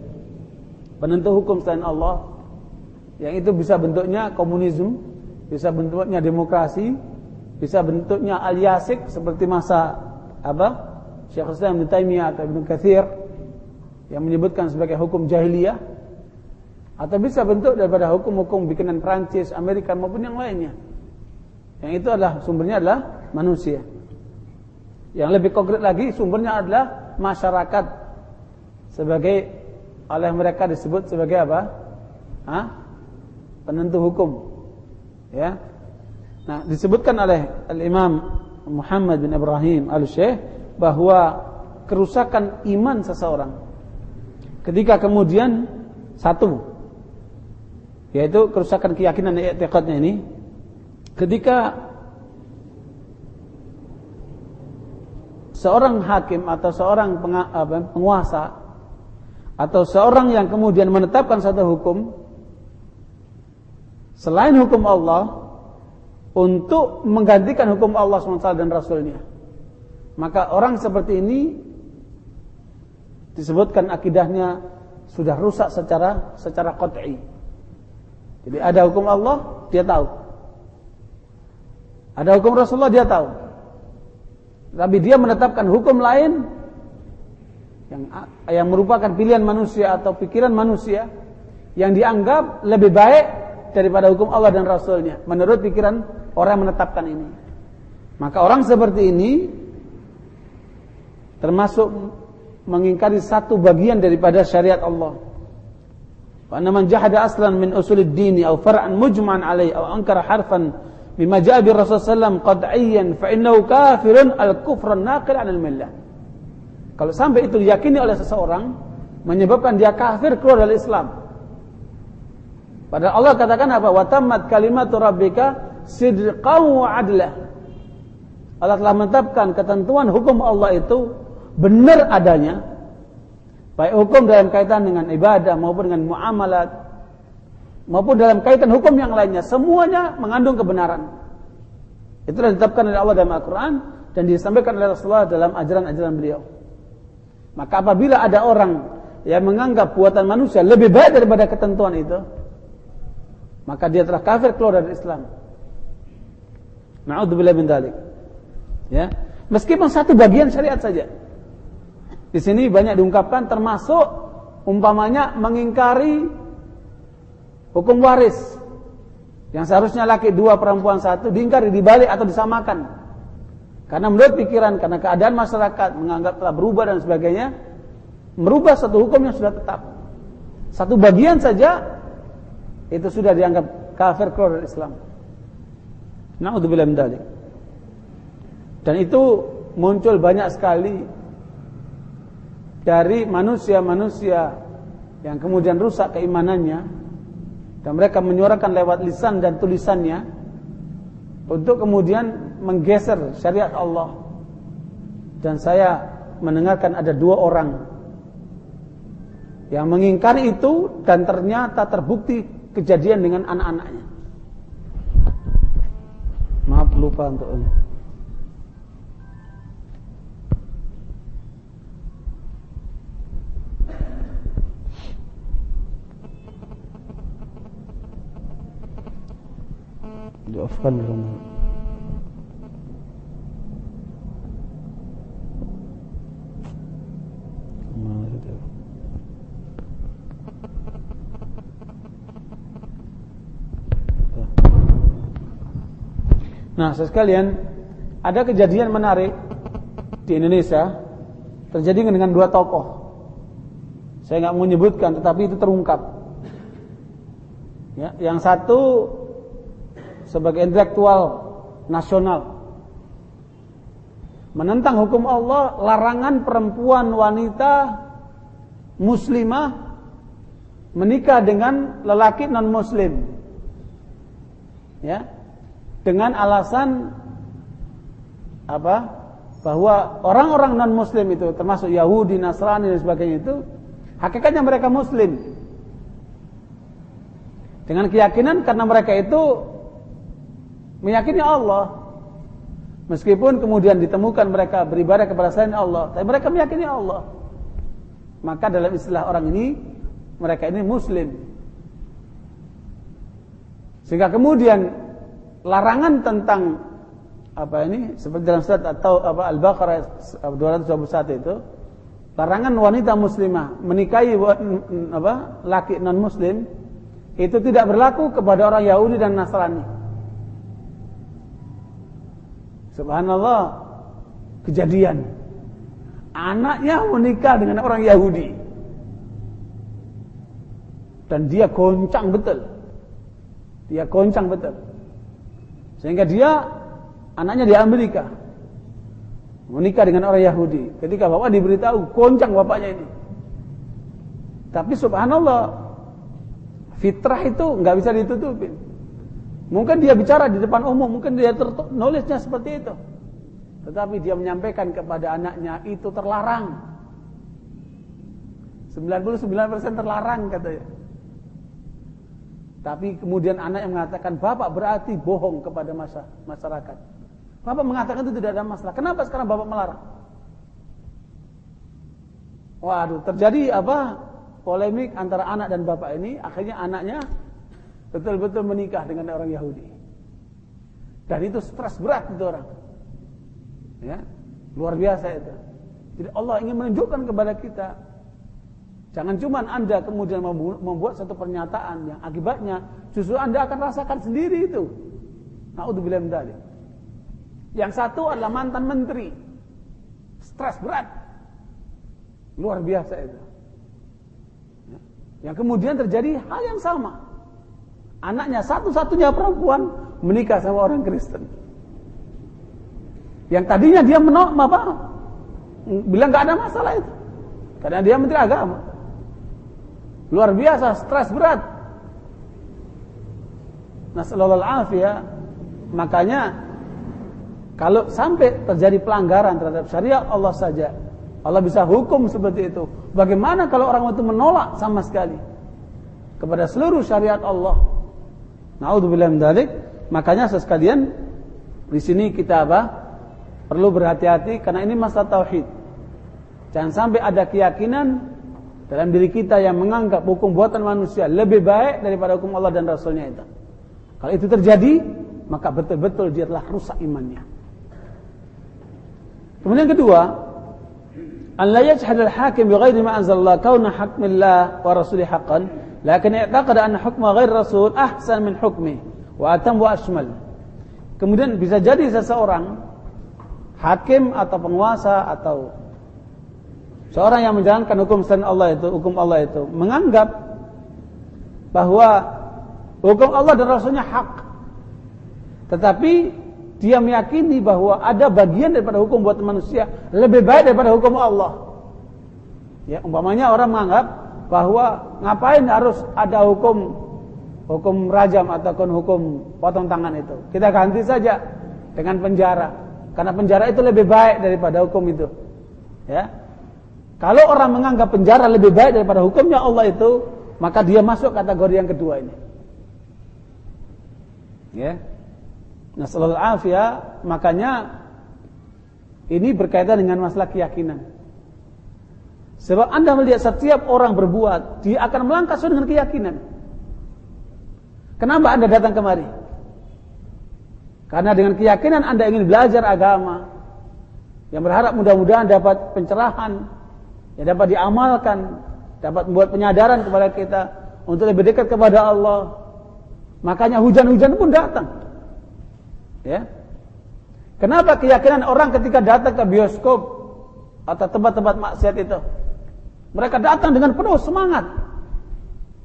penentu hukum selain Allah yang itu bisa bentuknya komunisme, bisa bentuknya demokrasi, bisa bentuknya al-yasik seperti masa apa? Syekh Islam Ibn Taimiyah atau Ibn Kathir yang menyebutkan sebagai hukum jahiliyah atau bisa bentuk daripada hukum-hukum bikinan Prancis, Amerika maupun yang lainnya. Yang itu adalah sumbernya adalah manusia. Yang lebih konkret lagi sumbernya adalah masyarakat sebagai oleh mereka disebut sebagai apa? Hah? Penentu hukum. Ya. Nah, disebutkan oleh Al-Imam Muhammad bin Ibrahim Al-Syekh bahwa kerusakan iman seseorang ketika kemudian satu yaitu kerusakan keyakinan i'tiqadnya ini ketika seorang hakim atau seorang penguasa atau seorang yang kemudian menetapkan satu hukum selain hukum Allah untuk menggantikan hukum Allah SWT dan Rasulnya maka orang seperti ini disebutkan akidahnya sudah rusak secara secara qat'i. Jadi ada hukum Allah dia tahu. Ada hukum Rasulullah dia tahu tapi dia menetapkan hukum lain yang yang merupakan pilihan manusia atau pikiran manusia yang dianggap lebih baik daripada hukum Allah dan Rasulnya menurut pikiran orang yang menetapkan ini. Maka orang seperti ini termasuk mengingkari satu bagian daripada syariat Allah. Wa man jahada aslan min usulid dini aw far'an mujman alaihi aw ankara harfan bima ja'a bi Rasul sallam qad'iyyan fa innahu kafirun al-kufran naqil 'anil millah. Kalau sampai itu diyakini oleh seseorang menyebabkan dia kafir keluar dari Islam. Padahal Allah katakan apa? Wa tammat kalimatu rabbika sidqan wa adla. Allah telah menetapkan ketentuan hukum Allah itu benar adanya. Baik hukum dalam kaitan dengan ibadah maupun dengan muamalat maupun dalam kaitan hukum yang lainnya semuanya mengandung kebenaran. Itulah ditetapkan oleh Allah dalam Al-Qur'an dan disampaikan oleh Rasulullah dalam ajaran-ajaran beliau. Maka apabila ada orang yang menganggap buatan manusia lebih baik daripada ketentuan itu, maka dia telah kafir keluar dari Islam. Na'udzubillah min dalik. Ya. Meskipun satu bagian syariat saja. Di sini banyak diungkapkan termasuk umpamanya mengingkari Hukum waris yang seharusnya laki dua perempuan satu diingkari dibalik atau disamakan. Karena menurut pikiran karena keadaan masyarakat menganggap telah berubah dan sebagainya, merubah satu hukum yang sudah tetap. Satu bagian saja itu sudah dianggap kafir keluar dari Islam. Dan itu muncul banyak sekali dari manusia-manusia yang kemudian rusak keimanannya dan mereka menyuarakan lewat lisan dan tulisannya untuk kemudian menggeser syariat Allah. Dan saya mendengarkan ada dua orang yang mengingkari itu dan ternyata terbukti kejadian dengan anak-anaknya. Maaf lupa untuk ini. Diofkan dulu. Nah, sekalian, ada kejadian menarik di Indonesia terjadi dengan dua tokoh. Saya nggak mau menyebutkan, tetapi itu terungkap. Ya, yang satu sebagai intelektual nasional menentang hukum Allah, larangan perempuan wanita muslimah menikah dengan lelaki non muslim. Ya, dengan alasan apa? Bahwa orang-orang non-muslim itu termasuk Yahudi, Nasrani dan sebagainya itu hakikatnya mereka muslim. Dengan keyakinan karena mereka itu meyakini Allah. Meskipun kemudian ditemukan mereka beribadah kepada selain Allah, tapi mereka meyakini Allah. Maka dalam istilah orang ini mereka ini muslim. Sehingga kemudian larangan tentang apa ini seperti dalam surat atau apa Al-Baqarah 221 itu larangan wanita muslimah menikahi apa laki non muslim itu tidak berlaku kepada orang Yahudi dan Nasrani. Subhanallah kejadian anaknya menikah dengan orang Yahudi dan dia goncang betul. Dia goncang betul. Sehingga dia anaknya di Amerika. Menikah dengan orang Yahudi. Ketika bapak diberitahu, goncang bapaknya ini. Tapi subhanallah, fitrah itu nggak bisa ditutupin. Mungkin dia bicara di depan umum, mungkin dia nulisnya seperti itu. Tetapi dia menyampaikan kepada anaknya itu terlarang. 99% terlarang katanya. Tapi kemudian anak yang mengatakan, Bapak berarti bohong kepada masyarakat. Bapak mengatakan itu tidak ada masalah. Kenapa sekarang Bapak melarang? Waduh, terjadi apa? Polemik antara anak dan bapak ini. Akhirnya anaknya betul-betul menikah dengan orang Yahudi. Dan itu stres berat itu orang. Ya, luar biasa itu. Jadi Allah ingin menunjukkan kepada kita Jangan cuma Anda kemudian membuat satu pernyataan yang akibatnya justru Anda akan rasakan sendiri itu. Naudzubillah min dzalik. Yang satu adalah mantan menteri. Stres berat. Luar biasa itu. Ya. Yang kemudian terjadi hal yang sama. Anaknya satu-satunya perempuan menikah sama orang Kristen. Yang tadinya dia menolak apa? Bilang gak ada masalah itu. Karena dia menteri agama. Luar biasa, stres berat. Nasallallahu afiyah. Makanya kalau sampai terjadi pelanggaran terhadap syariat Allah saja, Allah bisa hukum seperti itu. Bagaimana kalau orang itu menolak sama sekali kepada seluruh syariat Allah? Nauzubillah min dzalik. Makanya sekalian di sini kita apa? Perlu berhati-hati karena ini masalah tauhid. Jangan sampai ada keyakinan dalam diri kita yang menganggap hukum buatan manusia lebih baik daripada hukum Allah dan Rasulnya itu. Kalau itu terjadi, maka betul-betul dia telah rusak imannya. Kemudian kedua, an la yajhad al-hakim bighairi ma anzalallah kauna hukmillah wa rasuli haqqan, lakin i'taqada anna hukma ghairi rasul ahsan min hukmi wa atam wa ashmal. Kemudian bisa jadi seseorang hakim atau penguasa atau Seorang yang menjalankan hukum selain Allah itu, hukum Allah itu menganggap bahwa hukum Allah dan Rasulnya hak. Tetapi dia meyakini bahwa ada bagian daripada hukum buat manusia lebih baik daripada hukum Allah. Ya, umpamanya orang menganggap bahwa ngapain harus ada hukum hukum rajam ataupun hukum potong tangan itu. Kita ganti saja dengan penjara. Karena penjara itu lebih baik daripada hukum itu. Ya. Kalau orang menganggap penjara lebih baik daripada hukumnya Allah itu, maka dia masuk kategori yang kedua ini. Ya. Nah, selalu afia, makanya ini berkaitan dengan masalah keyakinan. Sebab Anda melihat setiap orang berbuat, dia akan melangkah sesuai dengan keyakinan. Kenapa Anda datang kemari? Karena dengan keyakinan Anda ingin belajar agama, yang berharap mudah-mudahan dapat pencerahan, yang dapat diamalkan, dapat membuat penyadaran kepada kita untuk lebih dekat kepada Allah. Makanya hujan-hujan pun datang. Ya. Kenapa keyakinan orang ketika datang ke bioskop atau tempat-tempat maksiat itu? Mereka datang dengan penuh semangat.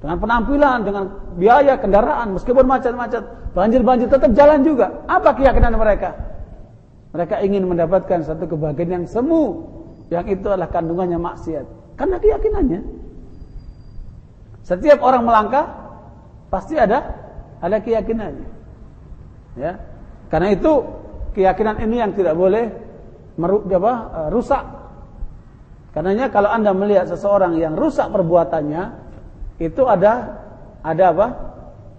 Dengan penampilan, dengan biaya kendaraan, meskipun macet-macet, banjir-banjir tetap jalan juga. Apa keyakinan mereka? Mereka ingin mendapatkan satu kebahagiaan yang semu, yang itu adalah kandungannya maksiat. Karena keyakinannya. Setiap orang melangkah pasti ada ada keyakinannya. Ya. Karena itu keyakinan ini yang tidak boleh meruk, apa, eh, rusak. Karenanya kalau anda melihat seseorang yang rusak perbuatannya, itu ada ada apa?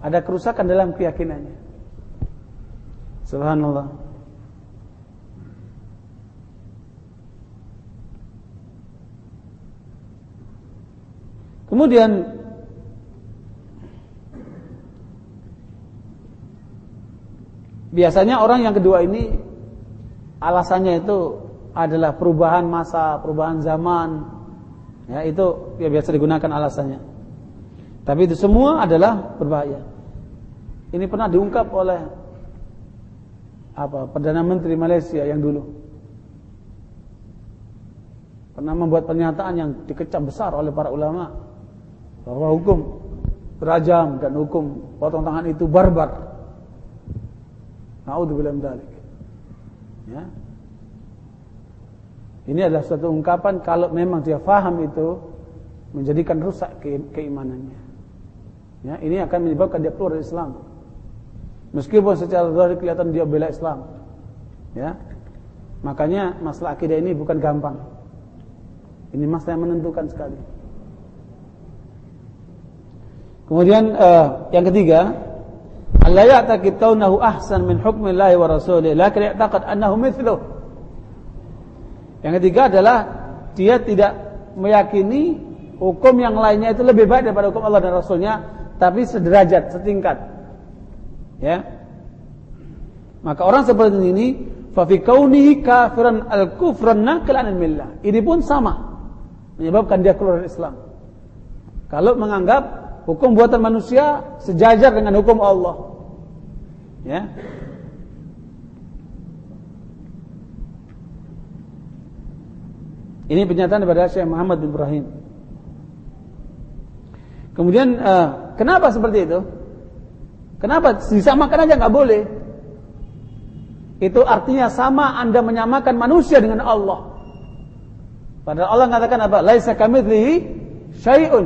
Ada kerusakan dalam keyakinannya. Subhanallah. Kemudian Biasanya orang yang kedua ini alasannya itu adalah perubahan masa, perubahan zaman. Ya, itu ya biasa digunakan alasannya. Tapi itu semua adalah berbahaya. Ini pernah diungkap oleh apa Perdana Menteri Malaysia yang dulu pernah membuat pernyataan yang dikecam besar oleh para ulama bahwa hukum rajam dan hukum potong tangan itu barbar. Naudzubillah min dzalik. Ya. Ini adalah suatu ungkapan kalau memang dia faham itu menjadikan rusak ke keimanannya. Ya, ini akan menyebabkan dia keluar dari Islam. Meskipun secara zahir kelihatan dia bela Islam. Ya. Makanya masalah akidah ini bukan gampang. Ini masalah yang menentukan sekali. Kemudian uh, yang ketiga, Allah ya'taqid kaunahu ahsan min hukmillahi wa rasulih lakin ya'taqad annahu mithluh. Yang ketiga adalah dia tidak meyakini hukum yang lainnya itu lebih baik daripada hukum Allah dan Rasulnya tapi sederajat, setingkat. Ya. Maka orang seperti ini fa fi kaunihi kafiran al-kufran naqilan millah. Ini pun sama menyebabkan dia keluar dari Islam. Kalau menganggap hukum buatan manusia sejajar dengan hukum Allah. Ya. Ini pernyataan daripada Syekh Muhammad bin Ibrahim. Kemudian uh, kenapa seperti itu? Kenapa disamakan aja nggak boleh? Itu artinya sama Anda menyamakan manusia dengan Allah. Padahal Allah mengatakan apa? Laisa kamitslihi syai'un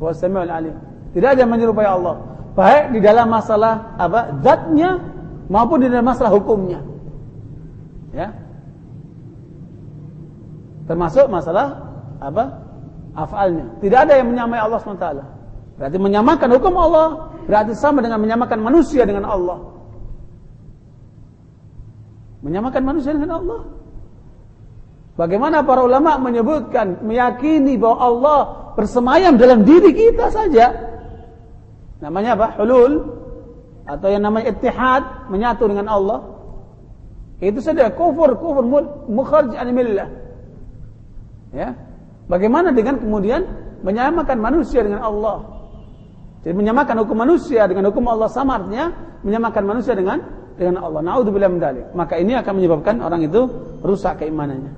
wa samiul alim. Tidak ada menyerupai Allah baik di dalam masalah apa zatnya maupun di dalam masalah hukumnya ya termasuk masalah apa afalnya tidak ada yang menyamai Allah SWT berarti menyamakan hukum Allah berarti sama dengan menyamakan manusia dengan Allah menyamakan manusia dengan Allah bagaimana para ulama menyebutkan meyakini bahwa Allah bersemayam dalam diri kita saja Namanya apa? Hulul atau yang namanya ittihad, menyatu dengan Allah. Itu saja kufur, kufur mukharij an millah. Ya. Bagaimana dengan kemudian menyamakan manusia dengan Allah? Jadi menyamakan hukum manusia dengan hukum Allah sama artinya menyamakan manusia dengan dengan Allah. Nauzubillah min dzalik. Maka ini akan menyebabkan orang itu rusak keimanannya.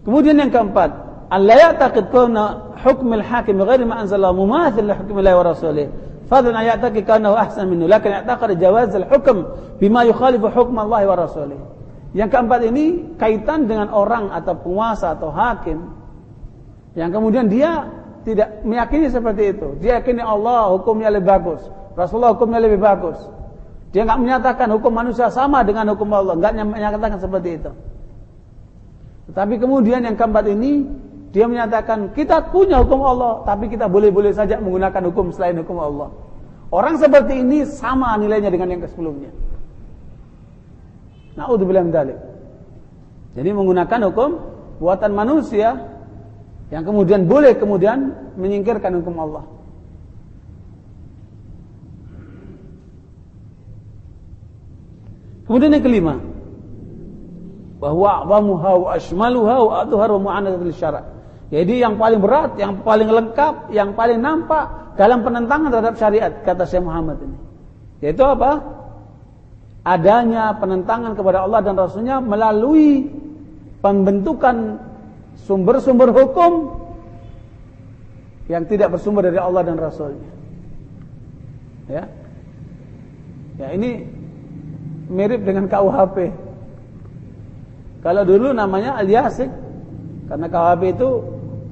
Kemudian yang keempat, alla ya'taqid kauna hukm al-hakim ghairi ma anzala mumathil li hukm Allah wa rasulih. Fadlan an ya'taqid kaanahu ahsan minhu, lakin ya'taqid jawaz al-hukm bima yukhalifu hukm Allah wa rasulih. Yang keempat ini kaitan dengan orang atau penguasa atau hakim yang kemudian dia tidak meyakini seperti itu. Dia yakini Allah hukumnya lebih bagus, Rasulullah hukumnya lebih bagus. Dia nggak menyatakan hukum manusia sama dengan hukum Allah, nggak menyatakan seperti itu. Tetapi kemudian yang keempat ini dia menyatakan kita punya hukum Allah, tapi kita boleh-boleh saja menggunakan hukum selain hukum Allah. Orang seperti ini sama nilainya dengan yang sebelumnya. Naudzubillah min dzalik. Jadi menggunakan hukum buatan manusia yang kemudian boleh kemudian menyingkirkan hukum Allah. Kemudian yang kelima, bahwa a'zamuha wa ashmaluha wa adhhar wa mu'anadatul syara'. Jadi yang paling berat, yang paling lengkap, yang paling nampak dalam penentangan terhadap syariat kata Syekh Muhammad ini. Yaitu apa? Adanya penentangan kepada Allah dan Rasulnya melalui pembentukan sumber-sumber hukum yang tidak bersumber dari Allah dan Rasulnya. Ya, ya ini mirip dengan KUHP. Kalau dulu namanya Al-Yasik karena KUHP itu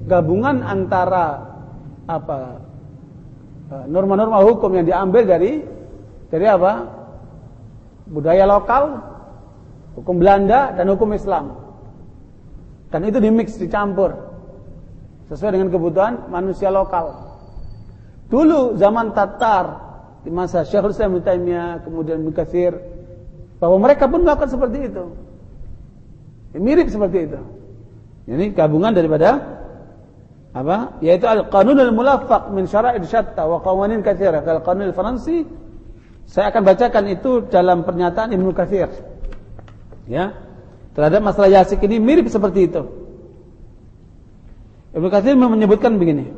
gabungan antara apa eh, norma-norma hukum yang diambil dari dari apa budaya lokal, hukum Belanda dan hukum Islam. Dan itu dimix, dicampur. Sesuai dengan kebutuhan manusia lokal. Dulu zaman Tatar, di masa Syekhul Islam Taimiyah, kemudian Mukathir, bahwa mereka pun melakukan seperti itu. Ya, mirip seperti itu. Ini gabungan daripada apa? Yaitu al-qanun al-mulaffaq min syara'id syatta wa qawanin katsira. Kalau qanun al-Faransi saya akan bacakan itu dalam pernyataan Ibnu Katsir. Ya terhadap masalah yasik ini mirip seperti itu. Ibnu Katsir menyebutkan begini.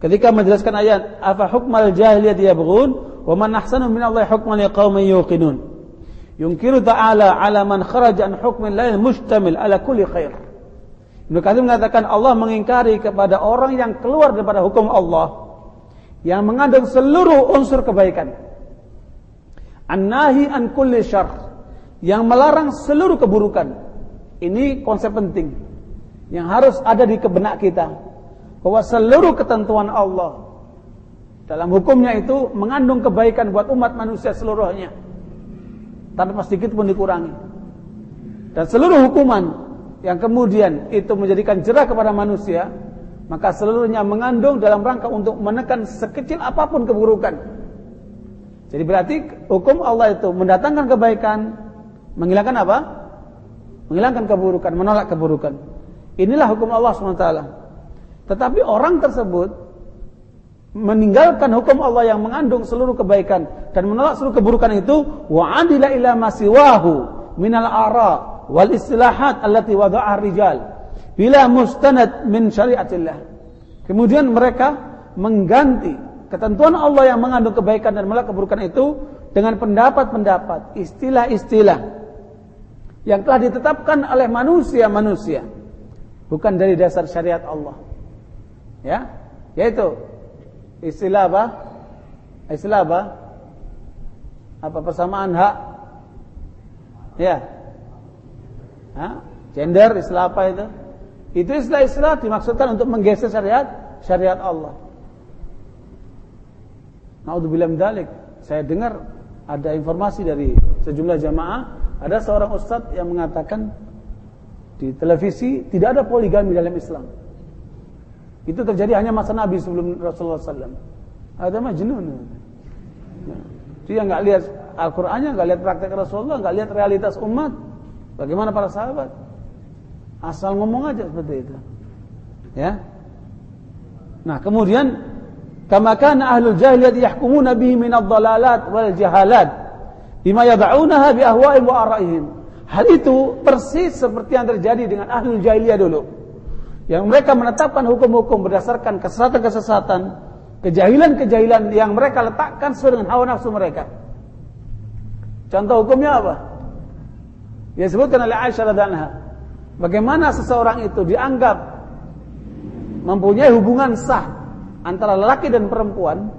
Ketika menjelaskan ayat afa hukmal jahiliyah yabghun wa man ahsanu min Allah hukman liqaumin yuqinun. Yunkiru ta'ala ala man kharaja an hukmin lain mustamil ala kulli khair. Ibnu Katsir mengatakan Allah mengingkari kepada orang yang keluar daripada hukum Allah yang mengandung seluruh unsur kebaikan. An-nahi an kulli syarr yang melarang seluruh keburukan. Ini konsep penting yang harus ada di kebenak kita bahwa seluruh ketentuan Allah dalam hukumnya itu mengandung kebaikan buat umat manusia seluruhnya tanpa sedikit pun dikurangi. Dan seluruh hukuman yang kemudian itu menjadikan jerah kepada manusia, maka seluruhnya mengandung dalam rangka untuk menekan sekecil apa pun keburukan. Jadi berarti hukum Allah itu mendatangkan kebaikan, Menghilangkan apa? Menghilangkan keburukan, menolak keburukan. Inilah hukum Allah SWT. Tetapi orang tersebut meninggalkan hukum Allah yang mengandung seluruh kebaikan dan menolak seluruh keburukan itu wa adila ila masiwahu minal ara wal istilahat allati wada'a rijal bila mustanad min syariatillah. Kemudian mereka mengganti ketentuan Allah yang mengandung kebaikan dan menolak keburukan itu dengan pendapat-pendapat, istilah-istilah yang telah ditetapkan oleh manusia-manusia bukan dari dasar syariat Allah. Ya, yaitu istilah apa? Istilah apa? Apa persamaan hak? Ya. Ha? Gender istilah apa itu? Itu istilah-istilah dimaksudkan untuk menggeser syariat syariat Allah. Naudzubillah min Saya dengar ada informasi dari sejumlah jamaah ada seorang ustadz yang mengatakan di televisi tidak ada poligami dalam Islam. Itu terjadi hanya masa Nabi sebelum Rasulullah SAW. Ada majnun. Dia nggak lihat Al-Qur'annya, nggak lihat praktek Rasulullah, nggak lihat realitas umat. Bagaimana para sahabat? Asal ngomong aja seperti itu. Ya. Nah, kemudian kama kana ahlul jahiliyah yahkumuna bihi min ad-dhalalat wal jahalat bima yad'unaha bi ahwa'ihim wa ara'ihim. Hal itu persis seperti yang terjadi dengan ahli jahiliyah dulu. Yang mereka menetapkan hukum-hukum berdasarkan kesesatan-kesesatan, kejahilan-kejahilan yang mereka letakkan sesuai dengan hawa nafsu mereka. Contoh hukumnya apa? Ya sebutkan oleh Aisyah radhiyallahu Bagaimana seseorang itu dianggap mempunyai hubungan sah antara lelaki dan perempuan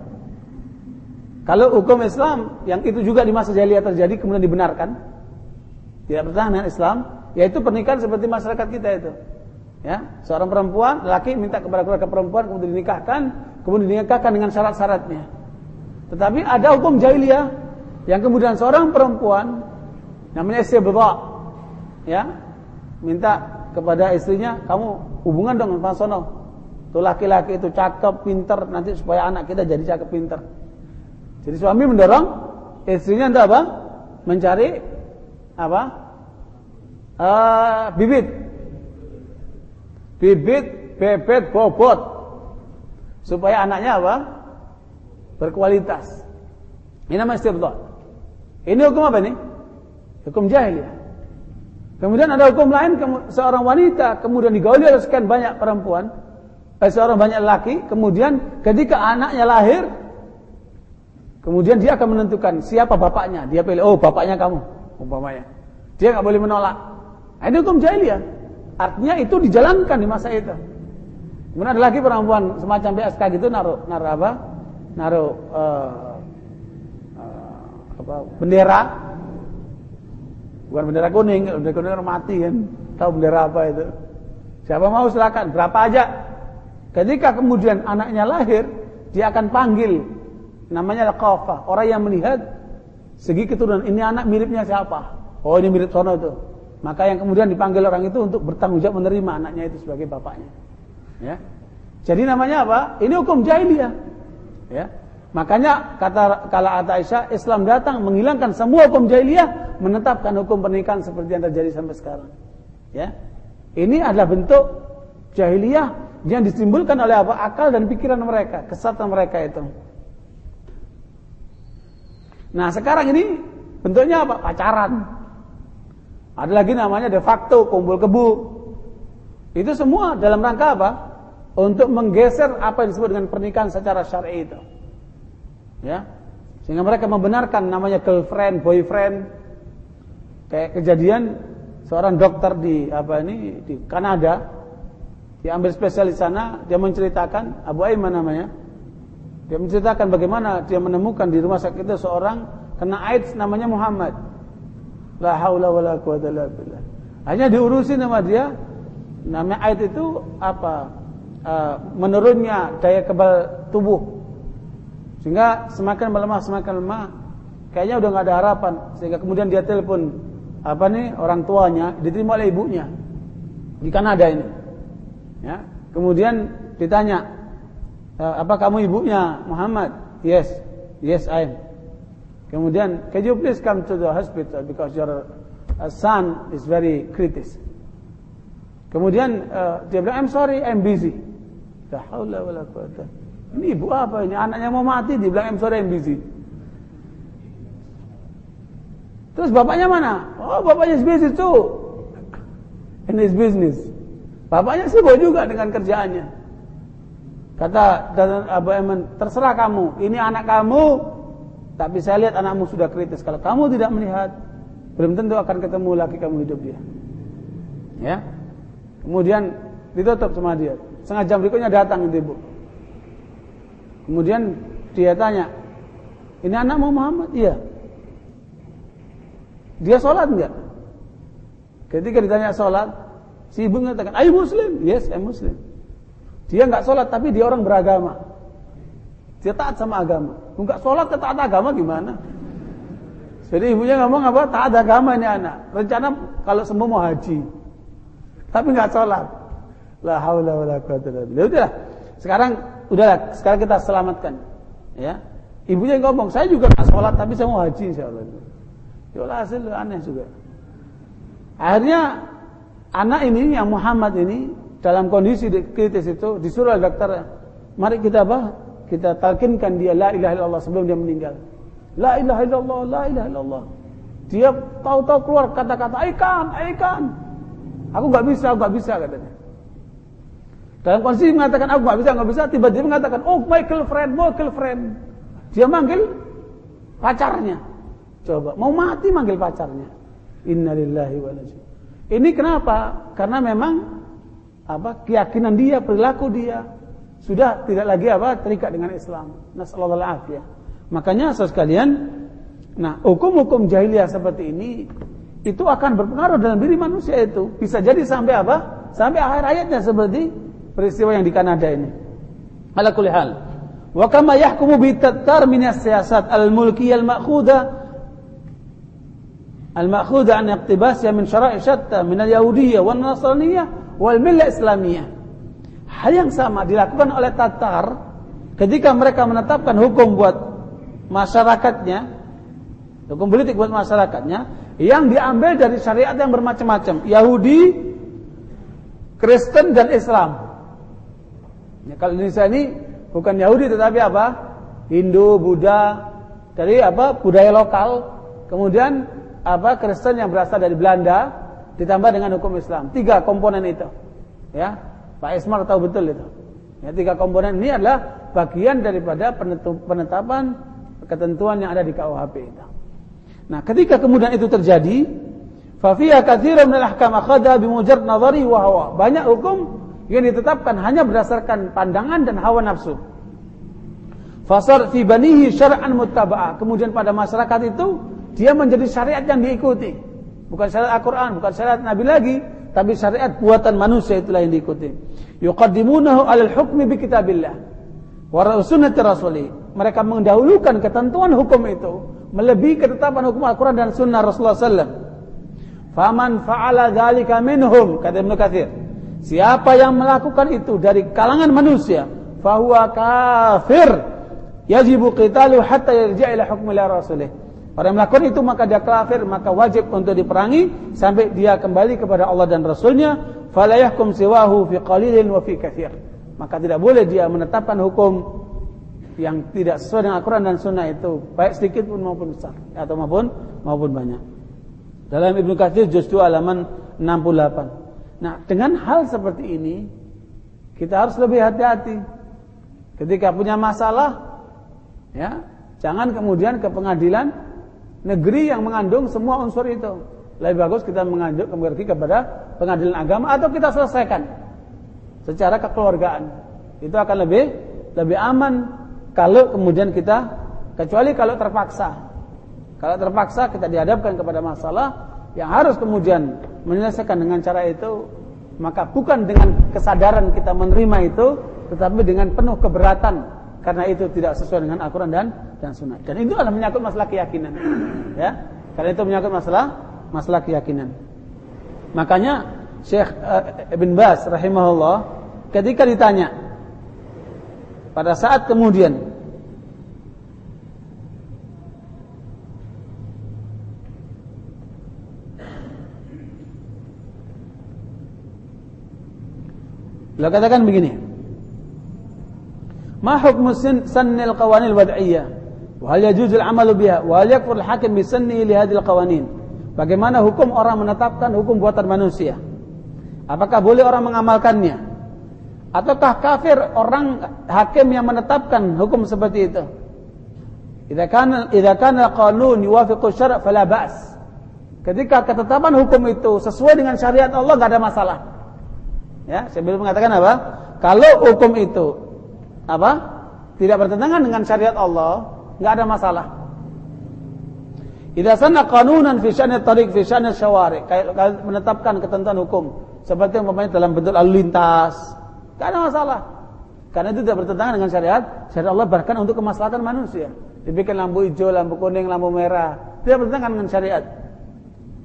kalau hukum Islam yang itu juga di masa jahiliyah terjadi kemudian dibenarkan tidak bertentangan dengan Islam yaitu pernikahan seperti masyarakat kita itu. Ya seorang perempuan lelaki minta kepada keluarga perempuan kemudian dinikahkan kemudian dinikahkan dengan syarat-syaratnya. Tetapi ada hukum jahiliyah yang kemudian seorang perempuan namanya istibdha ya minta kepada istrinya kamu hubungan dong dengan sono. Tuh laki-laki itu cakep pinter nanti supaya anak kita jadi cakep pinter. Jadi suami mendorong istrinya untuk apa? Mencari apa? Uh, bibit. Bibit bebet bobot. Supaya anaknya apa? Berkualitas. Ini namanya istibdad ini hukum apa ini? Hukum jahiliyah Kemudian ada hukum lain seorang wanita kemudian digauli oleh sekian banyak perempuan, eh, seorang banyak laki, kemudian ketika anaknya lahir, kemudian dia akan menentukan siapa bapaknya. Dia pilih, oh bapaknya kamu, umpamanya. Dia nggak boleh menolak. Nah, ini hukum jahiliyah. Artinya itu dijalankan di masa itu. Kemudian ada lagi perempuan semacam PSK gitu naruh naruh apa? Naruh uh, uh, apa? bendera Bukan bendera kuning, bendera kuning orang mati kan. Tahu bendera apa itu? Siapa mau silakan, berapa aja. Ketika kemudian anaknya lahir, dia akan panggil namanya Qafa, orang yang melihat segi keturunan ini anak miripnya siapa? Oh, ini mirip sono itu. Maka yang kemudian dipanggil orang itu untuk bertanggung jawab menerima anaknya itu sebagai bapaknya. Ya. Jadi namanya apa? Ini hukum jahiliyah. Ya. Makanya kata kala Aisyah, Islam datang menghilangkan semua hukum jahiliyah, menetapkan hukum pernikahan seperti yang terjadi sampai sekarang. Ya. Ini adalah bentuk jahiliyah yang ditimbulkan oleh apa? Akal dan pikiran mereka, kesatuan mereka itu. Nah, sekarang ini bentuknya apa? Pacaran. Ada lagi namanya de facto kumpul kebu. Itu semua dalam rangka apa? Untuk menggeser apa yang disebut dengan pernikahan secara syar'i itu ya sehingga mereka membenarkan namanya girlfriend, boyfriend. Kayak kejadian seorang dokter di apa ini di Kanada, dia ambil spesialis sana, dia menceritakan Abu Aiman namanya. Dia menceritakan bagaimana dia menemukan di rumah sakit itu seorang kena AIDS namanya Muhammad. La haula wala quwata illa billah. Hanya diurusi nama dia. Nama AIDS itu apa? Uh, menurunnya daya kebal tubuh sehingga semakin melemah semakin lemah, kayaknya udah nggak ada harapan. Sehingga kemudian dia telepon apa nih orang tuanya, diterima oleh ibunya di Kanada ini. Ya, kemudian ditanya, e, apa kamu ibunya Muhammad? Yes, yes I am. Kemudian, can you please come to the hospital because your uh, son is very kritis. Kemudian uh, dia bilang, I'm sorry, I'm busy. La haula wala ini ibu apa ini? Anaknya mau mati dibilang sore yang busy. Terus bapaknya mana? Oh bapaknya busy too. In his business. Bapaknya sibuk juga dengan kerjaannya. Kata Abu Eman, terserah kamu. Ini anak kamu. Tapi saya lihat anakmu sudah kritis. Kalau kamu tidak melihat, belum tentu akan ketemu lagi kamu hidup dia. Ya. Kemudian ditutup sama dia. Setengah jam berikutnya datang ibu. Kemudian dia tanya, ini anakmu Muhammad? Iya. Dia sholat enggak? Ketika ditanya sholat, si ibu mengatakan, ayo muslim. Yes, I'm muslim. Dia enggak sholat, tapi dia orang beragama. Dia taat sama agama. Enggak sholat, taat agama gimana? Jadi ibunya ngomong apa? Taat agama ini anak. Rencana kalau semua mau haji. Tapi enggak sholat. La haula wala quwata illa billah. Udah. Sekarang udahlah sekarang kita selamatkan. Ya. Ibunya ngomong saya juga nggak sholat tapi saya mau haji insyaallah ya hasil aneh juga. Akhirnya anak ini yang Muhammad ini dalam kondisi kritis itu disuruh oleh dokter mari kita apa? Kita talkinkan dia la ilaha illallah sebelum dia meninggal. La ilaha illallah la ilaha illallah. Dia tahu-tahu keluar kata-kata ikan ikan aku nggak bisa nggak bisa katanya dalam kondisi mengatakan aku nggak bisa nggak bisa, tiba-tiba mengatakan oh my girlfriend, my girlfriend. Dia manggil pacarnya. Coba mau mati manggil pacarnya. Innalillahi wa Ini kenapa? Karena memang apa keyakinan dia, perilaku dia sudah tidak lagi apa terikat dengan Islam. Nasallallahu alaihi Makanya saudara sekalian, nah hukum-hukum jahiliyah seperti ini itu akan berpengaruh dalam diri manusia itu. Bisa jadi sampai apa? Sampai akhir ayatnya seperti peristiwa yang di Kanada ini. Ala kulli hal. Wa kama yahkumu bi tattar min as-siyasat al-mulkiyah al-ma'khudha al-ma'khudha an iqtibasha min syara'i syatta min al-yahudiyyah wan nasraniyah wal millah islamiyah. Hal yang sama dilakukan oleh Tatar ketika mereka menetapkan hukum buat masyarakatnya, hukum politik buat masyarakatnya, yang diambil dari syariat yang bermacam-macam, Yahudi, Kristen dan Islam. Ya, kalau Indonesia ini bukan Yahudi tetapi apa? Hindu, Buddha, dari apa? budaya lokal. Kemudian apa? Kristen yang berasal dari Belanda ditambah dengan hukum Islam. Tiga komponen itu. Ya. Pak Ismar tahu betul itu. Ya, tiga komponen ini adalah bagian daripada penetapan ketentuan yang ada di KUHP itu. Nah, ketika kemudian itu terjadi, fa fiha katsirun min al-ahkam akhadha bi mujarrad nadhari wa hawa. Banyak hukum yang ditetapkan hanya berdasarkan pandangan dan hawa nafsu. Fasar fi banihi syar'an muttaba'ah. Kemudian pada masyarakat itu dia menjadi syariat yang diikuti. Bukan syariat Al-Qur'an, bukan syariat Nabi lagi, tapi syariat buatan manusia itulah yang diikuti. Yuqaddimunahu 'alal hukmi bi kitabillah wa sunnati rasuli. Mereka mendahulukan ketentuan hukum itu melebihi ketetapan hukum Al-Quran dan Sunnah Rasulullah SAW. Faman fa'ala dzalika minhum kata Ibnu Katsir. Siapa yang melakukan itu dari kalangan manusia, fahuwa kafir. Yajibu qitalu hatta yarji'a ila hukmi rasulih. Orang melakukan itu maka dia kafir, maka wajib untuk diperangi sampai dia kembali kepada Allah dan Rasulnya. Fala yahkum siwahu fi qalilin wa fi katsir. Maka tidak boleh dia menetapkan hukum yang tidak sesuai dengan Al-Quran dan Sunnah itu baik sedikit pun maupun besar atau maupun maupun banyak. Dalam Ibnu Katsir juz 2 halaman 68. Nah, dengan hal seperti ini kita harus lebih hati-hati. Ketika punya masalah ya, jangan kemudian ke pengadilan negeri yang mengandung semua unsur itu. Lebih bagus kita mengajuk kembali kepada pengadilan agama atau kita selesaikan secara kekeluargaan. Itu akan lebih lebih aman kalau kemudian kita kecuali kalau terpaksa. Kalau terpaksa kita dihadapkan kepada masalah yang harus kemudian menyelesaikan dengan cara itu, maka bukan dengan kesadaran kita menerima itu, tetapi dengan penuh keberatan karena itu tidak sesuai dengan Al-Quran dan dan Sunnah. Dan itu adalah menyangkut masalah keyakinan, ya. Karena itu menyangkut masalah masalah keyakinan. Makanya Syekh uh, Ibn Bas rahimahullah ketika ditanya pada saat kemudian Beliau katakan begini. Ma hukmu sannil qawanil wad'iyah? Wa hal yajuzu al-amalu biha? Wa hal yakfur al-hakim bi sanni li hadhihi al-qawanin? Bagaimana hukum orang menetapkan hukum buatan manusia? Apakah boleh orang mengamalkannya? Ataukah kafir orang hakim yang menetapkan hukum seperti itu? Idza kana idza kana qanun yuwafiqu syara' fala ba's. Ketika ketetapan hukum itu sesuai dengan syariat Allah enggak ada masalah. Ya, saya belum mengatakan apa? Kalau hukum itu apa? Tidak bertentangan dengan syariat Allah, enggak ada masalah. Idza sanna qanunan fi sya'ni tariq fi syawari, kayak menetapkan ketentuan hukum seperti umpamanya dalam bentuk lalu lintas, enggak ada masalah. Karena itu tidak bertentangan dengan syariat. Syariat Allah bahkan untuk kemaslahatan manusia. Dibikin lampu hijau, lampu kuning, lampu merah. Tidak bertentangan dengan syariat.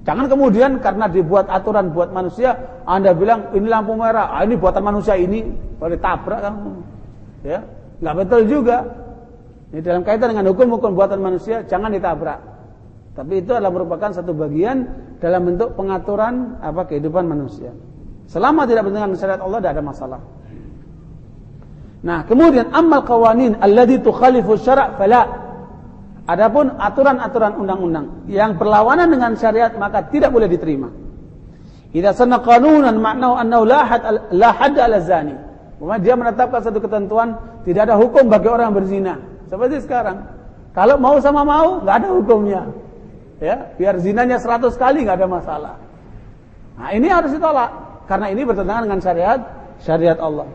Jangan kemudian karena dibuat aturan buat manusia, Anda bilang ini lampu merah, ah, ini buatan manusia ini, boleh tabrak kamu. Ya, nggak betul juga. Ini dalam kaitan dengan hukum-hukum buatan manusia, jangan ditabrak. Tapi itu adalah merupakan satu bagian dalam bentuk pengaturan apa kehidupan manusia. Selama tidak bertentangan syariat Allah, tidak ada masalah. Nah, kemudian amal qawanin alladhi tukhalifu syara' fala Adapun aturan-aturan undang-undang yang berlawanan dengan syariat maka tidak boleh diterima. Idza sanna qanunan maknahu annahu la had la had ala zani. dia menetapkan satu ketentuan tidak ada hukum bagi orang yang berzina. Seperti sekarang. Kalau mau sama mau enggak ada hukumnya. Ya, biar zinanya 100 kali nggak ada masalah. Nah, ini harus ditolak karena ini bertentangan dengan syariat syariat Allah.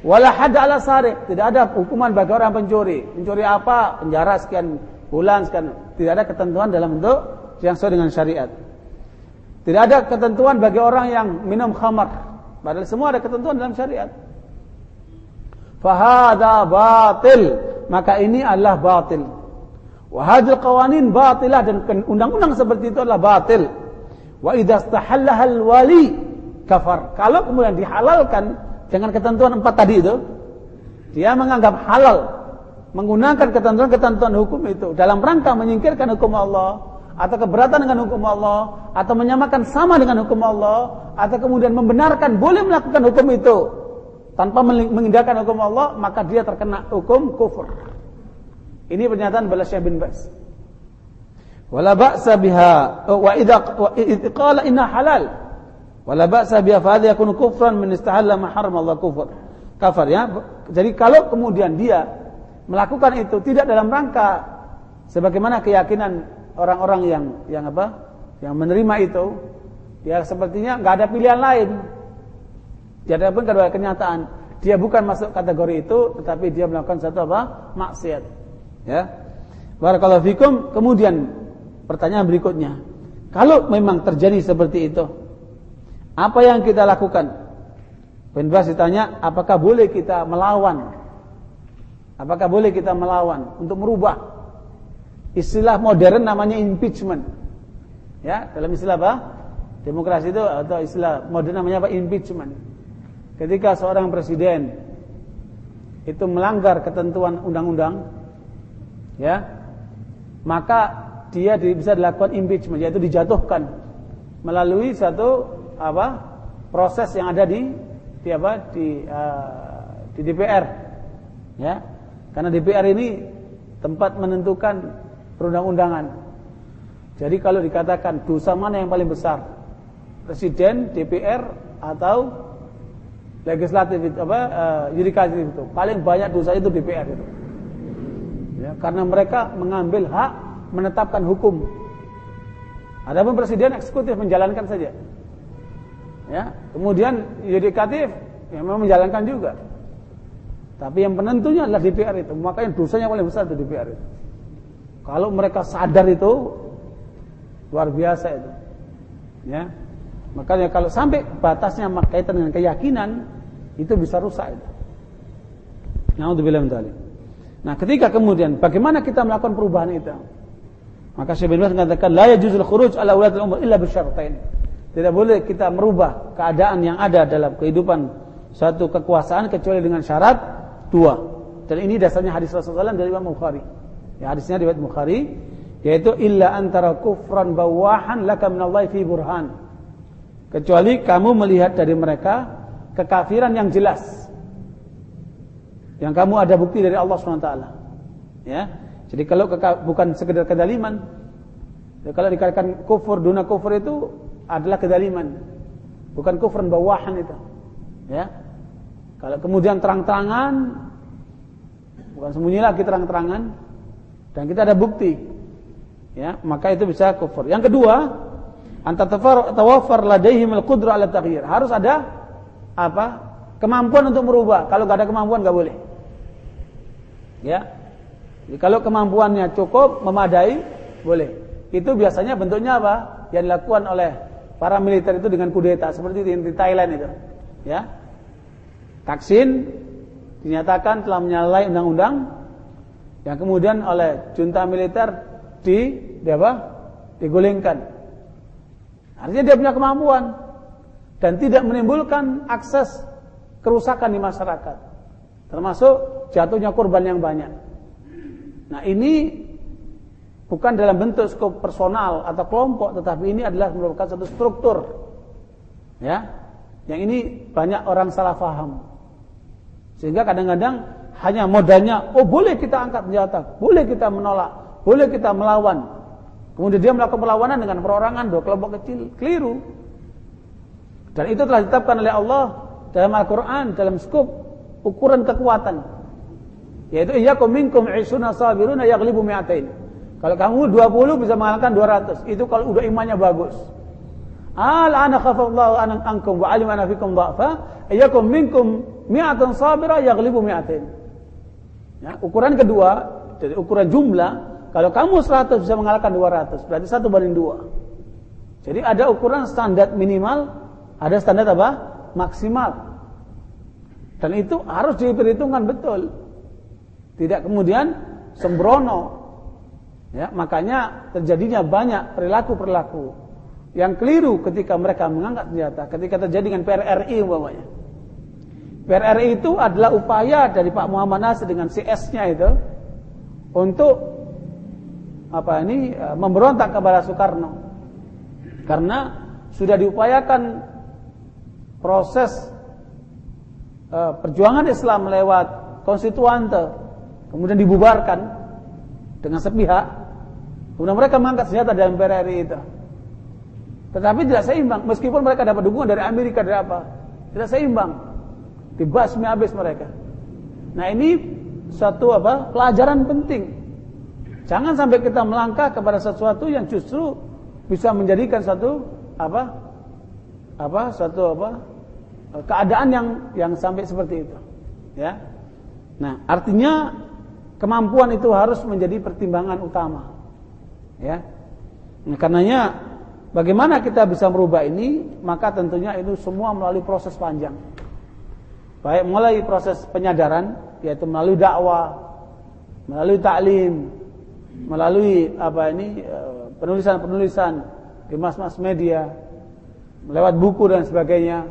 Wala had ala sarif, tidak ada hukuman bagi orang pencuri. Mencuri apa? Penjara sekian bulan sekian. Tidak ada ketentuan dalam bentuk yang sesuai dengan syariat. Tidak ada ketentuan bagi orang yang minum khamar. Padahal semua ada ketentuan dalam syariat. Fahada batil. Maka ini adalah batil. Wahadil qawanin batilah dan undang-undang seperti itu adalah batil. Wa idza istahallahal wali kafar. Kalau kemudian dihalalkan dengan ketentuan empat tadi itu, dia menganggap halal menggunakan ketentuan-ketentuan hukum itu dalam rangka menyingkirkan hukum Allah atau keberatan dengan hukum Allah atau menyamakan sama dengan hukum Allah atau kemudian membenarkan boleh melakukan hukum itu tanpa mengindahkan hukum Allah maka dia terkena hukum kufur. Ini pernyataan Bala Syekh bin Bas. Wala ba'sa biha wa idza inna halal Wala ba'sa biha fa yakunu kufran min istahalla ma Allah kufur. Kafar ya. Jadi kalau kemudian dia melakukan itu tidak dalam rangka sebagaimana keyakinan orang-orang yang yang apa? Yang menerima itu, dia sepertinya nggak ada pilihan lain. Tidak ada pun kedua kenyataan. Dia bukan masuk kategori itu, tetapi dia melakukan satu apa? Maksiat. Ya. Barakallahu fikum. Kemudian pertanyaan berikutnya. Kalau memang terjadi seperti itu, apa yang kita lakukan? Bin Bas ditanya, apakah boleh kita melawan? Apakah boleh kita melawan untuk merubah? Istilah modern namanya impeachment. Ya, dalam istilah apa? Demokrasi itu atau istilah modern namanya apa? Impeachment. Ketika seorang presiden itu melanggar ketentuan undang-undang, ya, maka dia bisa dilakukan impeachment, yaitu dijatuhkan melalui satu apa proses yang ada di di apa di uh, di DPR ya karena DPR ini tempat menentukan perundang-undangan. Jadi kalau dikatakan dosa mana yang paling besar? Presiden DPR atau legislatif apa uh, yudikatif itu? Paling banyak dosa itu DPR itu. Ya karena mereka mengambil hak menetapkan hukum. Adapun presiden eksekutif menjalankan saja. Ya, kemudian yudikatif ya memang menjalankan juga. Tapi yang penentunya adalah DPR itu. Makanya dosanya paling besar itu DPR itu. Kalau mereka sadar itu luar biasa itu. Ya. Makanya kalau sampai batasnya kaitan dengan keyakinan itu bisa rusak itu. Nauzubillah min Nah, ketika kemudian bagaimana kita melakukan perubahan itu? Maka Syekh bin Baz mengatakan la yajuzul khuruj ala ulatul umur illa bisyartain. Tidak boleh kita merubah keadaan yang ada dalam kehidupan satu kekuasaan kecuali dengan syarat dua. Dan ini dasarnya hadis Rasulullah SAW dari Imam Bukhari. Ya, hadisnya riwayat Bukhari yaitu illa antara kufran bawahan laka minallahi fi burhan. Kecuali kamu melihat dari mereka kekafiran yang jelas. Yang kamu ada bukti dari Allah SWT. Ya. Jadi kalau bukan sekedar kedaliman, ya kalau dikatakan kufur duna kufur itu adalah kedaliman. Bukan kufran bawahan itu. Ya. Kalau kemudian terang-terangan bukan sembunyi lagi terang-terangan dan kita ada bukti. Ya, maka itu bisa kufur. Yang kedua, anta tawaffar ladaihim al-qudrah ala taghyir. Harus ada apa? Kemampuan untuk merubah. Kalau nggak ada kemampuan nggak boleh. Ya. Jadi kalau kemampuannya cukup memadai, boleh. Itu biasanya bentuknya apa? Yang dilakukan oleh para militer itu dengan kudeta seperti di Thailand itu. Ya. Taksin dinyatakan telah menyalahi undang-undang yang kemudian oleh junta militer di, di apa? digulingkan. Artinya dia punya kemampuan dan tidak menimbulkan akses kerusakan di masyarakat. Termasuk jatuhnya korban yang banyak. Nah, ini bukan dalam bentuk skop personal atau kelompok tetapi ini adalah merupakan satu struktur ya yang ini banyak orang salah paham sehingga kadang-kadang hanya modalnya oh boleh kita angkat senjata boleh kita menolak boleh kita melawan kemudian dia melakukan perlawanan dengan perorangan dua kelompok kecil keliru dan itu telah ditetapkan oleh Allah dalam Al-Quran dalam skop ukuran kekuatan yaitu iya minkum isuna sabiruna yaglibu mi'atain Kalau kamu 20 bisa mengalahkan 200. Itu kalau udah imannya bagus. Al ana khafallahu an ankum wa alim ana fikum dha'fa, ayyakum minkum mi'atan sabira yaghlibu mi'atin. Ya, ukuran kedua, jadi ukuran jumlah, kalau kamu 100 bisa mengalahkan 200, berarti satu banding dua. Jadi ada ukuran standar minimal, ada standar apa? Maksimal. Dan itu harus diperhitungkan betul. Tidak kemudian sembrono. Ya, makanya terjadinya banyak perilaku-perilaku yang keliru ketika mereka mengangkat senjata, ketika terjadi dengan PRRI umpamanya. PRRI itu adalah upaya dari Pak Muhammad Nasir dengan CS-nya itu untuk apa ini e, memberontak kepada Soekarno. Karena sudah diupayakan proses uh, perjuangan Islam lewat konstituante kemudian dibubarkan dengan sepihak kemudian mereka mengangkat senjata dalam PRRI itu tetapi tidak seimbang meskipun mereka dapat dukungan dari Amerika dari apa tidak seimbang dibasmi habis mereka nah ini satu apa pelajaran penting jangan sampai kita melangkah kepada sesuatu yang justru bisa menjadikan satu apa apa satu apa keadaan yang yang sampai seperti itu. Ya. Nah, artinya kemampuan itu harus menjadi pertimbangan utama. Ya. Nah, karenanya bagaimana kita bisa merubah ini? Maka tentunya itu semua melalui proses panjang. Baik mulai proses penyadaran yaitu melalui dakwah, melalui taklim, melalui apa ini eh, penulisan-penulisan di mas-mas media, lewat buku dan sebagainya,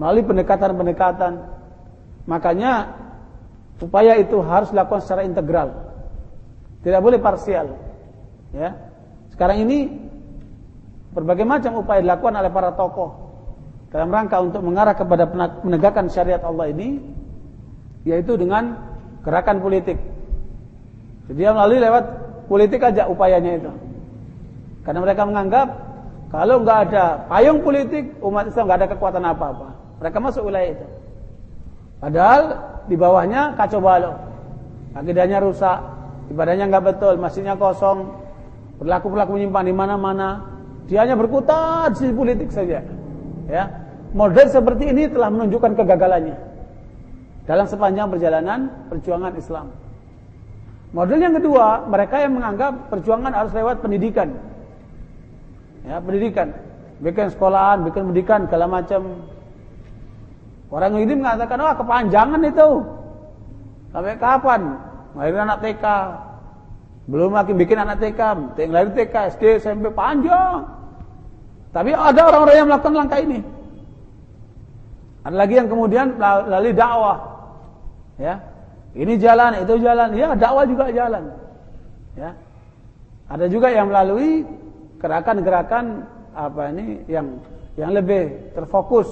melalui pendekatan-pendekatan. Makanya upaya itu harus dilakukan secara integral. Tidak boleh parsial. Ya. Sekarang ini berbagai macam upaya dilakukan oleh para tokoh dalam rangka untuk mengarah kepada penegakan syariat Allah ini yaitu dengan gerakan politik. Jadi dia melalui lewat politik aja upayanya itu. Karena mereka menganggap kalau nggak ada payung politik umat Islam nggak ada kekuatan apa-apa. Mereka masuk wilayah itu. Padahal di bawahnya kacau balau. Akidahnya rusak, ibadahnya nggak betul, masjidnya kosong, berlaku-berlaku menyimpang di mana-mana. Dia hanya berkutat di politik saja. Ya. Model seperti ini telah menunjukkan kegagalannya dalam sepanjang perjalanan perjuangan Islam. Model yang kedua, mereka yang menganggap perjuangan harus lewat pendidikan. Ya, pendidikan. Bikin sekolahan, bikin pendidikan, segala macam Orang ini mengatakan, wah kepanjangan itu. Sampai kapan? Ngelahirin anak TK. Belum lagi bikin anak TK. Ngelahirin TK, SD, SMP, panjang. Tapi ada orang-orang yang melakukan langkah ini. Ada lagi yang kemudian melalui dakwah. Ya. Ini jalan, itu jalan. Ya, dakwah juga jalan. Ya. Ada juga yang melalui gerakan-gerakan apa ini yang yang lebih terfokus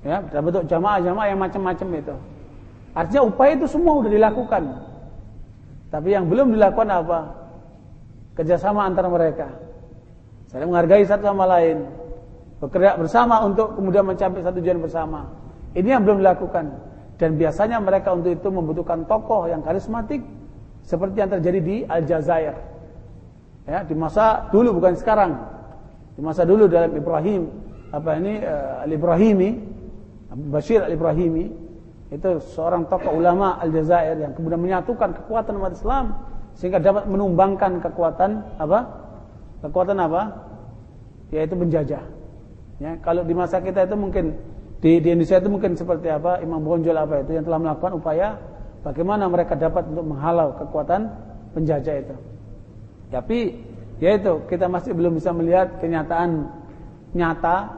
Ya, dalam bentuk jamaah-jamaah yang macam-macam itu. Artinya upaya itu semua sudah dilakukan. Tapi yang belum dilakukan apa? Kerjasama antara mereka. Saling menghargai satu sama lain. Bekerja bersama untuk kemudian mencapai satu tujuan bersama. Ini yang belum dilakukan. Dan biasanya mereka untuk itu membutuhkan tokoh yang karismatik. Seperti yang terjadi di Aljazair. Ya, di masa dulu bukan sekarang. Di masa dulu dalam Ibrahim. Apa ini? Uh, Al-Ibrahimi Bashir Al-Ibrahimi itu seorang tokoh ulama Aljazair yang kemudian menyatukan kekuatan umat Islam sehingga dapat menumbangkan kekuatan apa? Kekuatan apa? Yaitu penjajah. Ya, kalau di masa kita itu mungkin di, di Indonesia itu mungkin seperti apa? Imam Bonjol apa itu yang telah melakukan upaya bagaimana mereka dapat untuk menghalau kekuatan penjajah itu. Tapi ya itu kita masih belum bisa melihat kenyataan nyata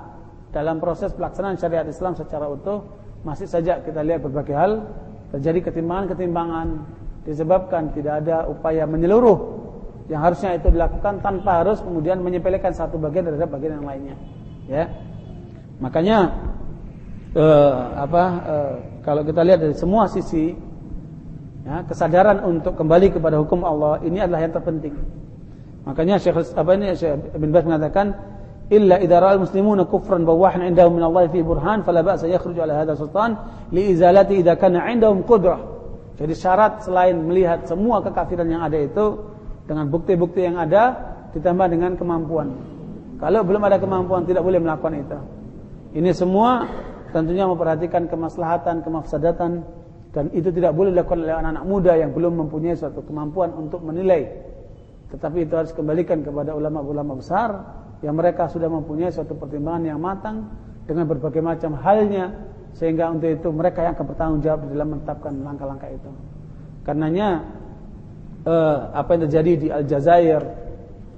dalam proses pelaksanaan syariat Islam secara utuh masih saja kita lihat berbagai hal terjadi ketimbangan-ketimbangan disebabkan tidak ada upaya menyeluruh yang harusnya itu dilakukan tanpa harus kemudian menyepelekan satu bagian terhadap bagian yang lainnya ya makanya eh, apa eh, kalau kita lihat dari semua sisi ya, kesadaran untuk kembali kepada hukum Allah ini adalah yang terpenting makanya Syekh apa ini Syekh Ibn Baz mengatakan illa idza ra'al muslimuna kufran bawahan indahum min Allah fi burhan fala ba'sa yakhruju ala hadha sultan li izalati idza kana indahum qudrah. Jadi syarat selain melihat semua kekafiran yang ada itu dengan bukti-bukti yang ada ditambah dengan kemampuan. Kalau belum ada kemampuan tidak boleh melakukan itu. Ini semua tentunya memperhatikan kemaslahatan, kemafsadatan dan itu tidak boleh dilakukan oleh anak-anak muda yang belum mempunyai suatu kemampuan untuk menilai. Tetapi itu harus kembalikan kepada ulama-ulama besar yang mereka sudah mempunyai suatu pertimbangan yang matang dengan berbagai macam halnya sehingga untuk itu mereka yang akan bertanggung jawab dalam menetapkan langkah-langkah itu. Karenanya eh, apa yang terjadi di Aljazair,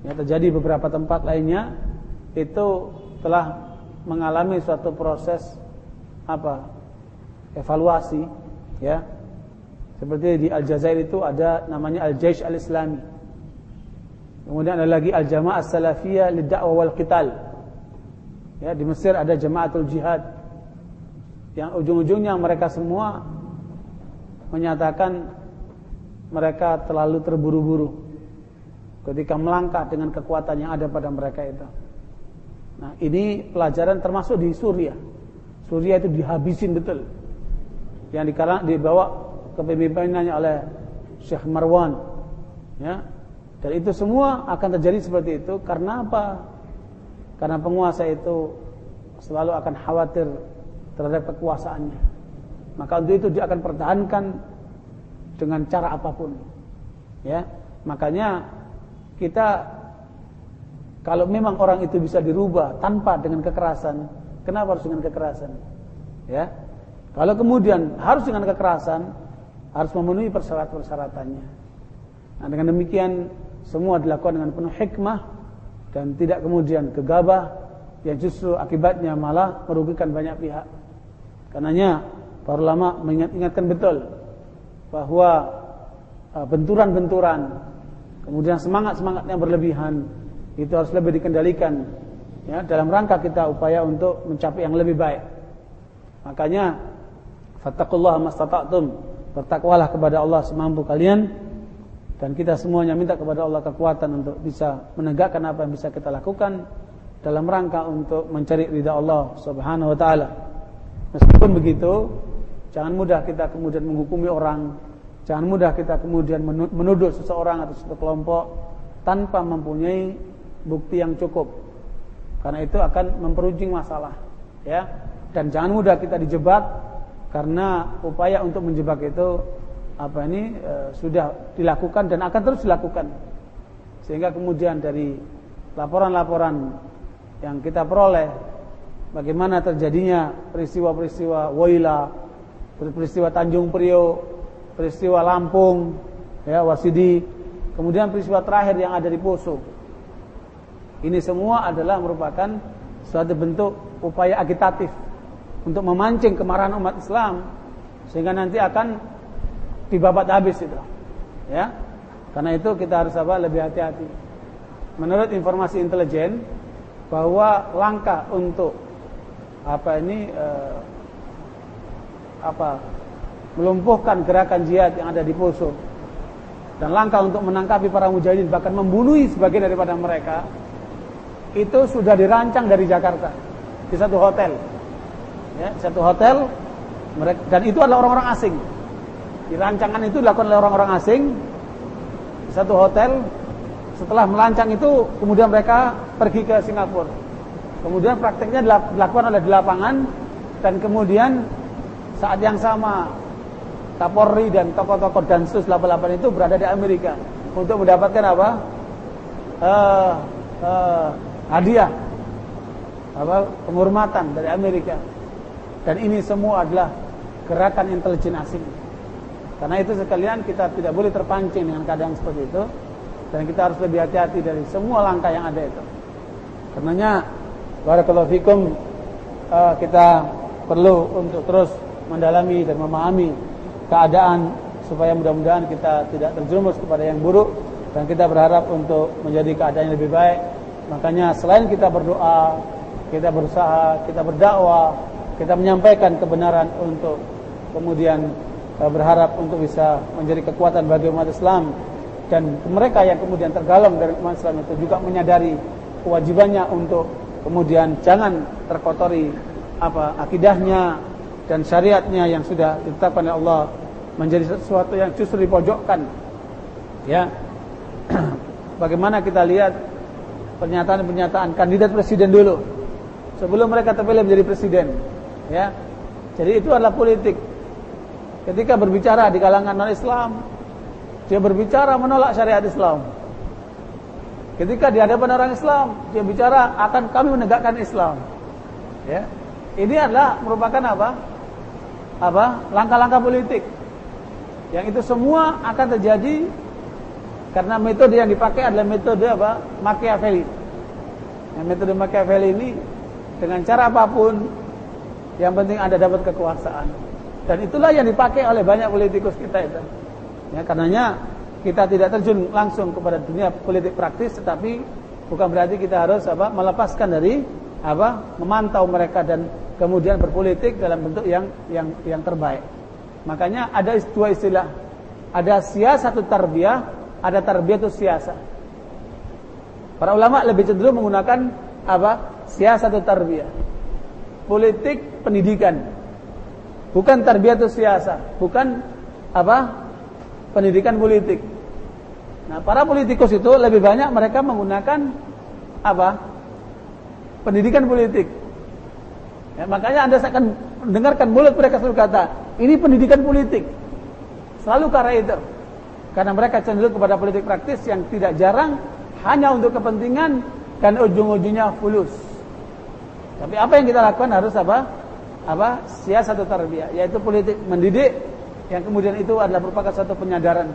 yang terjadi beberapa tempat lainnya itu telah mengalami suatu proses apa evaluasi ya. Seperti di Aljazair itu ada namanya Al-Jaish Al-Islami. Kemudian ada lagi Al-Jamaah Salafiyah Lid-Da'wah wal Qital ya di Mesir ada Jamaatul Jihad. Yang ujung-ujungnya mereka semua menyatakan mereka terlalu terburu-buru ketika melangkah dengan kekuatan yang ada pada mereka itu. Nah, ini pelajaran termasuk di Suriah. Suriah itu dihabisin betul. Yang dikarang dibawa kepemimpinannya oleh Syekh Marwan. Ya. Dan itu semua akan terjadi seperti itu karena apa? Karena penguasa itu selalu akan khawatir terhadap kekuasaannya. Maka untuk itu dia akan pertahankan dengan cara apa pun. Ya. Makanya kita kalau memang orang itu bisa dirubah tanpa dengan kekerasan, kenapa harus dengan kekerasan? Ya. Kalau kemudian harus dengan kekerasan, harus memenuhi persyaratan-persyaratannya. Nah, dengan demikian semua dilakukan dengan penuh hikmah dan tidak kemudian gegabah yang justru akibatnya malah merugikan banyak pihak. Karenanya para ulama mengingatkan betul bahwa uh, benturan-benturan kemudian semangat-semangat yang berlebihan itu harus lebih dikendalikan ya dalam rangka kita upaya untuk mencapai yang lebih baik. Makanya fattaqullaha mastata'tum, bertakwalah kepada Allah semampu kalian dan kita semuanya minta kepada Allah kekuatan untuk bisa menegakkan apa yang bisa kita lakukan dalam rangka untuk mencari ridha Allah Subhanahu wa taala. Meskipun begitu, jangan mudah kita kemudian menghukumi orang, jangan mudah kita kemudian menuduh seseorang atau satu kelompok tanpa mempunyai bukti yang cukup. Karena itu akan memperuncing masalah, ya. Dan jangan mudah kita dijebak karena upaya untuk menjebak itu apa ini e, sudah dilakukan dan akan terus dilakukan. Sehingga kemudian dari laporan-laporan yang kita peroleh bagaimana terjadinya peristiwa-peristiwa Woila, peristiwa Tanjung Priok, peristiwa Lampung, ya Wasidi, kemudian peristiwa terakhir yang ada di Poso. Ini semua adalah merupakan suatu bentuk upaya agitatif untuk memancing kemarahan umat Islam sehingga nanti akan dibabat habis itu. Ya. Karena itu kita harus apa? Lebih hati-hati. Menurut informasi intelijen bahwa langkah untuk apa ini eh, apa melumpuhkan gerakan jihad yang ada di Poso dan langkah untuk menangkapi para mujahidin bahkan membunuh sebagian daripada mereka itu sudah dirancang dari Jakarta di satu hotel. Ya satu hotel dan itu adalah orang-orang asing. Dirancangan itu dilakukan oleh orang-orang asing di satu hotel. Setelah melancang itu kemudian mereka pergi ke Singapura. Kemudian prakteknya dilakukan oleh di lapangan dan kemudian saat yang sama Kapolri dan tokoh-tokoh Dansus 88 itu berada di Amerika untuk mendapatkan apa? Uh, uh, hadiah apa penghormatan dari Amerika. Dan ini semua adalah gerakan intelijen asing. Karena itu sekalian kita tidak boleh terpancing dengan keadaan seperti itu dan kita harus lebih hati-hati dari semua langkah yang ada itu. Karenanya Barakallahu fikum uh, kita perlu untuk terus mendalami dan memahami keadaan supaya mudah-mudahan kita tidak terjerumus kepada yang buruk dan kita berharap untuk menjadi keadaan yang lebih baik. Makanya selain kita berdoa, kita berusaha, kita berdakwah, kita menyampaikan kebenaran untuk kemudian uh, berharap untuk bisa menjadi kekuatan bagi umat Islam. Dan mereka yang kemudian tergalung dari umat Islam itu juga menyadari kewajibannya untuk kemudian jangan terkotori apa akidahnya dan syariatnya yang sudah ditetapkan oleh Allah menjadi sesuatu yang justru dipojokkan. Ya. [CLEARS THROAT] Bagaimana kita lihat pernyataan-pernyataan kandidat presiden dulu sebelum mereka terpilih menjadi presiden ya. Jadi itu adalah politik. Ketika berbicara di kalangan non-Islam dia berbicara menolak syariat Islam. Ketika di hadapan orang Islam dia bicara akan kami menegakkan Islam ya. Ini adalah merupakan apa? Apa? Langkah-langkah politik. Yang itu semua akan terjadi karena metode yang dipakai adalah metode apa? Machiavelli. Yang metode Machiavelli ini dengan cara apa pun yang penting Anda dapat kekuasaan. Dan itulah yang dipakai oleh banyak politikus kita itu. Ya, karenanya kita tidak terjun langsung kepada dunia politik praktis tetapi bukan berarti kita harus apa? melepaskan dari apa? memantau mereka dan kemudian berpolitik dalam bentuk yang yang yang terbaik. Makanya ada dua istilah. Ada siasatu tarbiyah ada tarbiyatus siasa. Para ulama lebih cenderung menggunakan apa? Siasatu tarbiyah. Politik pendidikan. Bukan tarbiyatus siasa, bukan apa? Pendidikan politik. Nah, para politikus itu lebih banyak mereka menggunakan apa? Pendidikan politik. Ya, makanya Anda akan mendengarkan mulut mereka selalu kata, ini pendidikan politik. Selalu karena itu. Karena mereka cenderung kepada politik praktis yang tidak jarang hanya untuk kepentingan dan ujung-ujungnya fulus. Tapi apa yang kita lakukan harus apa? Apa? Siasat tarbiyah, yaitu politik mendidik yang kemudian itu adalah merupakan satu penyadaran.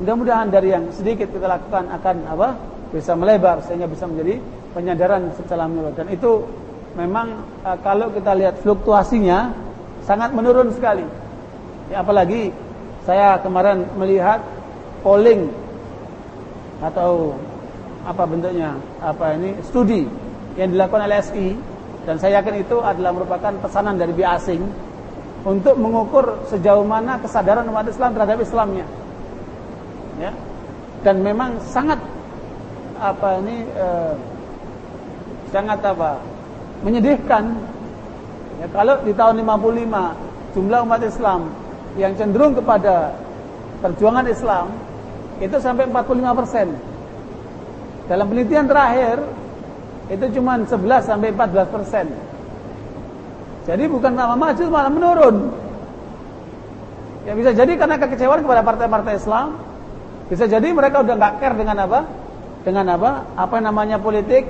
Mudah-mudahan dari yang sedikit kita lakukan akan apa? bisa melebar sehingga bisa menjadi penyadaran secara menyeluruh dan itu memang uh, kalau kita lihat fluktuasinya sangat menurun sekali. Ya, apalagi saya kemarin melihat polling atau apa bentuknya apa ini studi yang dilakukan oleh SI dan saya yakin itu adalah merupakan pesanan dari pihak asing untuk mengukur sejauh mana kesadaran umat Islam terhadap Islamnya. Ya. Dan memang sangat apa ini eh, sangat apa menyedihkan. Ya kalau di tahun 55 jumlah umat Islam yang cenderung kepada perjuangan Islam itu sampai 45 persen. Dalam penelitian terakhir itu cuma 11 sampai 14 persen. Jadi bukan malah maju malah menurun. Ya bisa jadi karena kekecewaan kepada partai-partai Islam. Bisa jadi mereka udah nggak care dengan apa? Dengan apa? Apa namanya politik?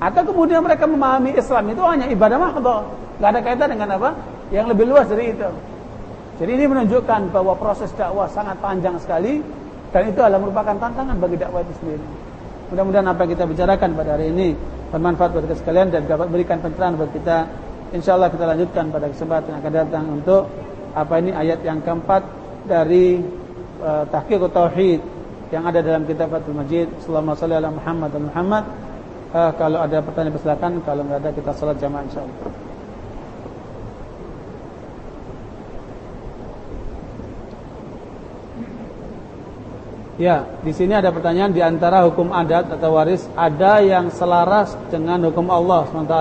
Atau kemudian mereka memahami Islam itu hanya ibadah mahdhah, nggak ada kaitan dengan apa? Yang lebih luas dari itu. Jadi ini menunjukkan bahwa proses dakwah sangat panjang sekali dan itu adalah merupakan tantangan bagi dakwah itu sendiri. Mudah-mudahan apa yang kita bicarakan pada hari ini bermanfaat bagi kita sekalian dan dapat berikan pencerahan bagi kita. Insya Allah kita lanjutkan pada kesempatan yang akan datang untuk apa ini ayat yang keempat dari uh, tahqiq tauhid yang ada dalam kitab Fathul Majid. Sallallahu alaihi Muhammad dan Muhammad. Uh, kalau ada pertanyaan silakan, kalau enggak ada kita salat jamaah insyaallah. Ya, di sini ada pertanyaan di antara hukum adat atau waris ada yang selaras dengan hukum Allah SWT.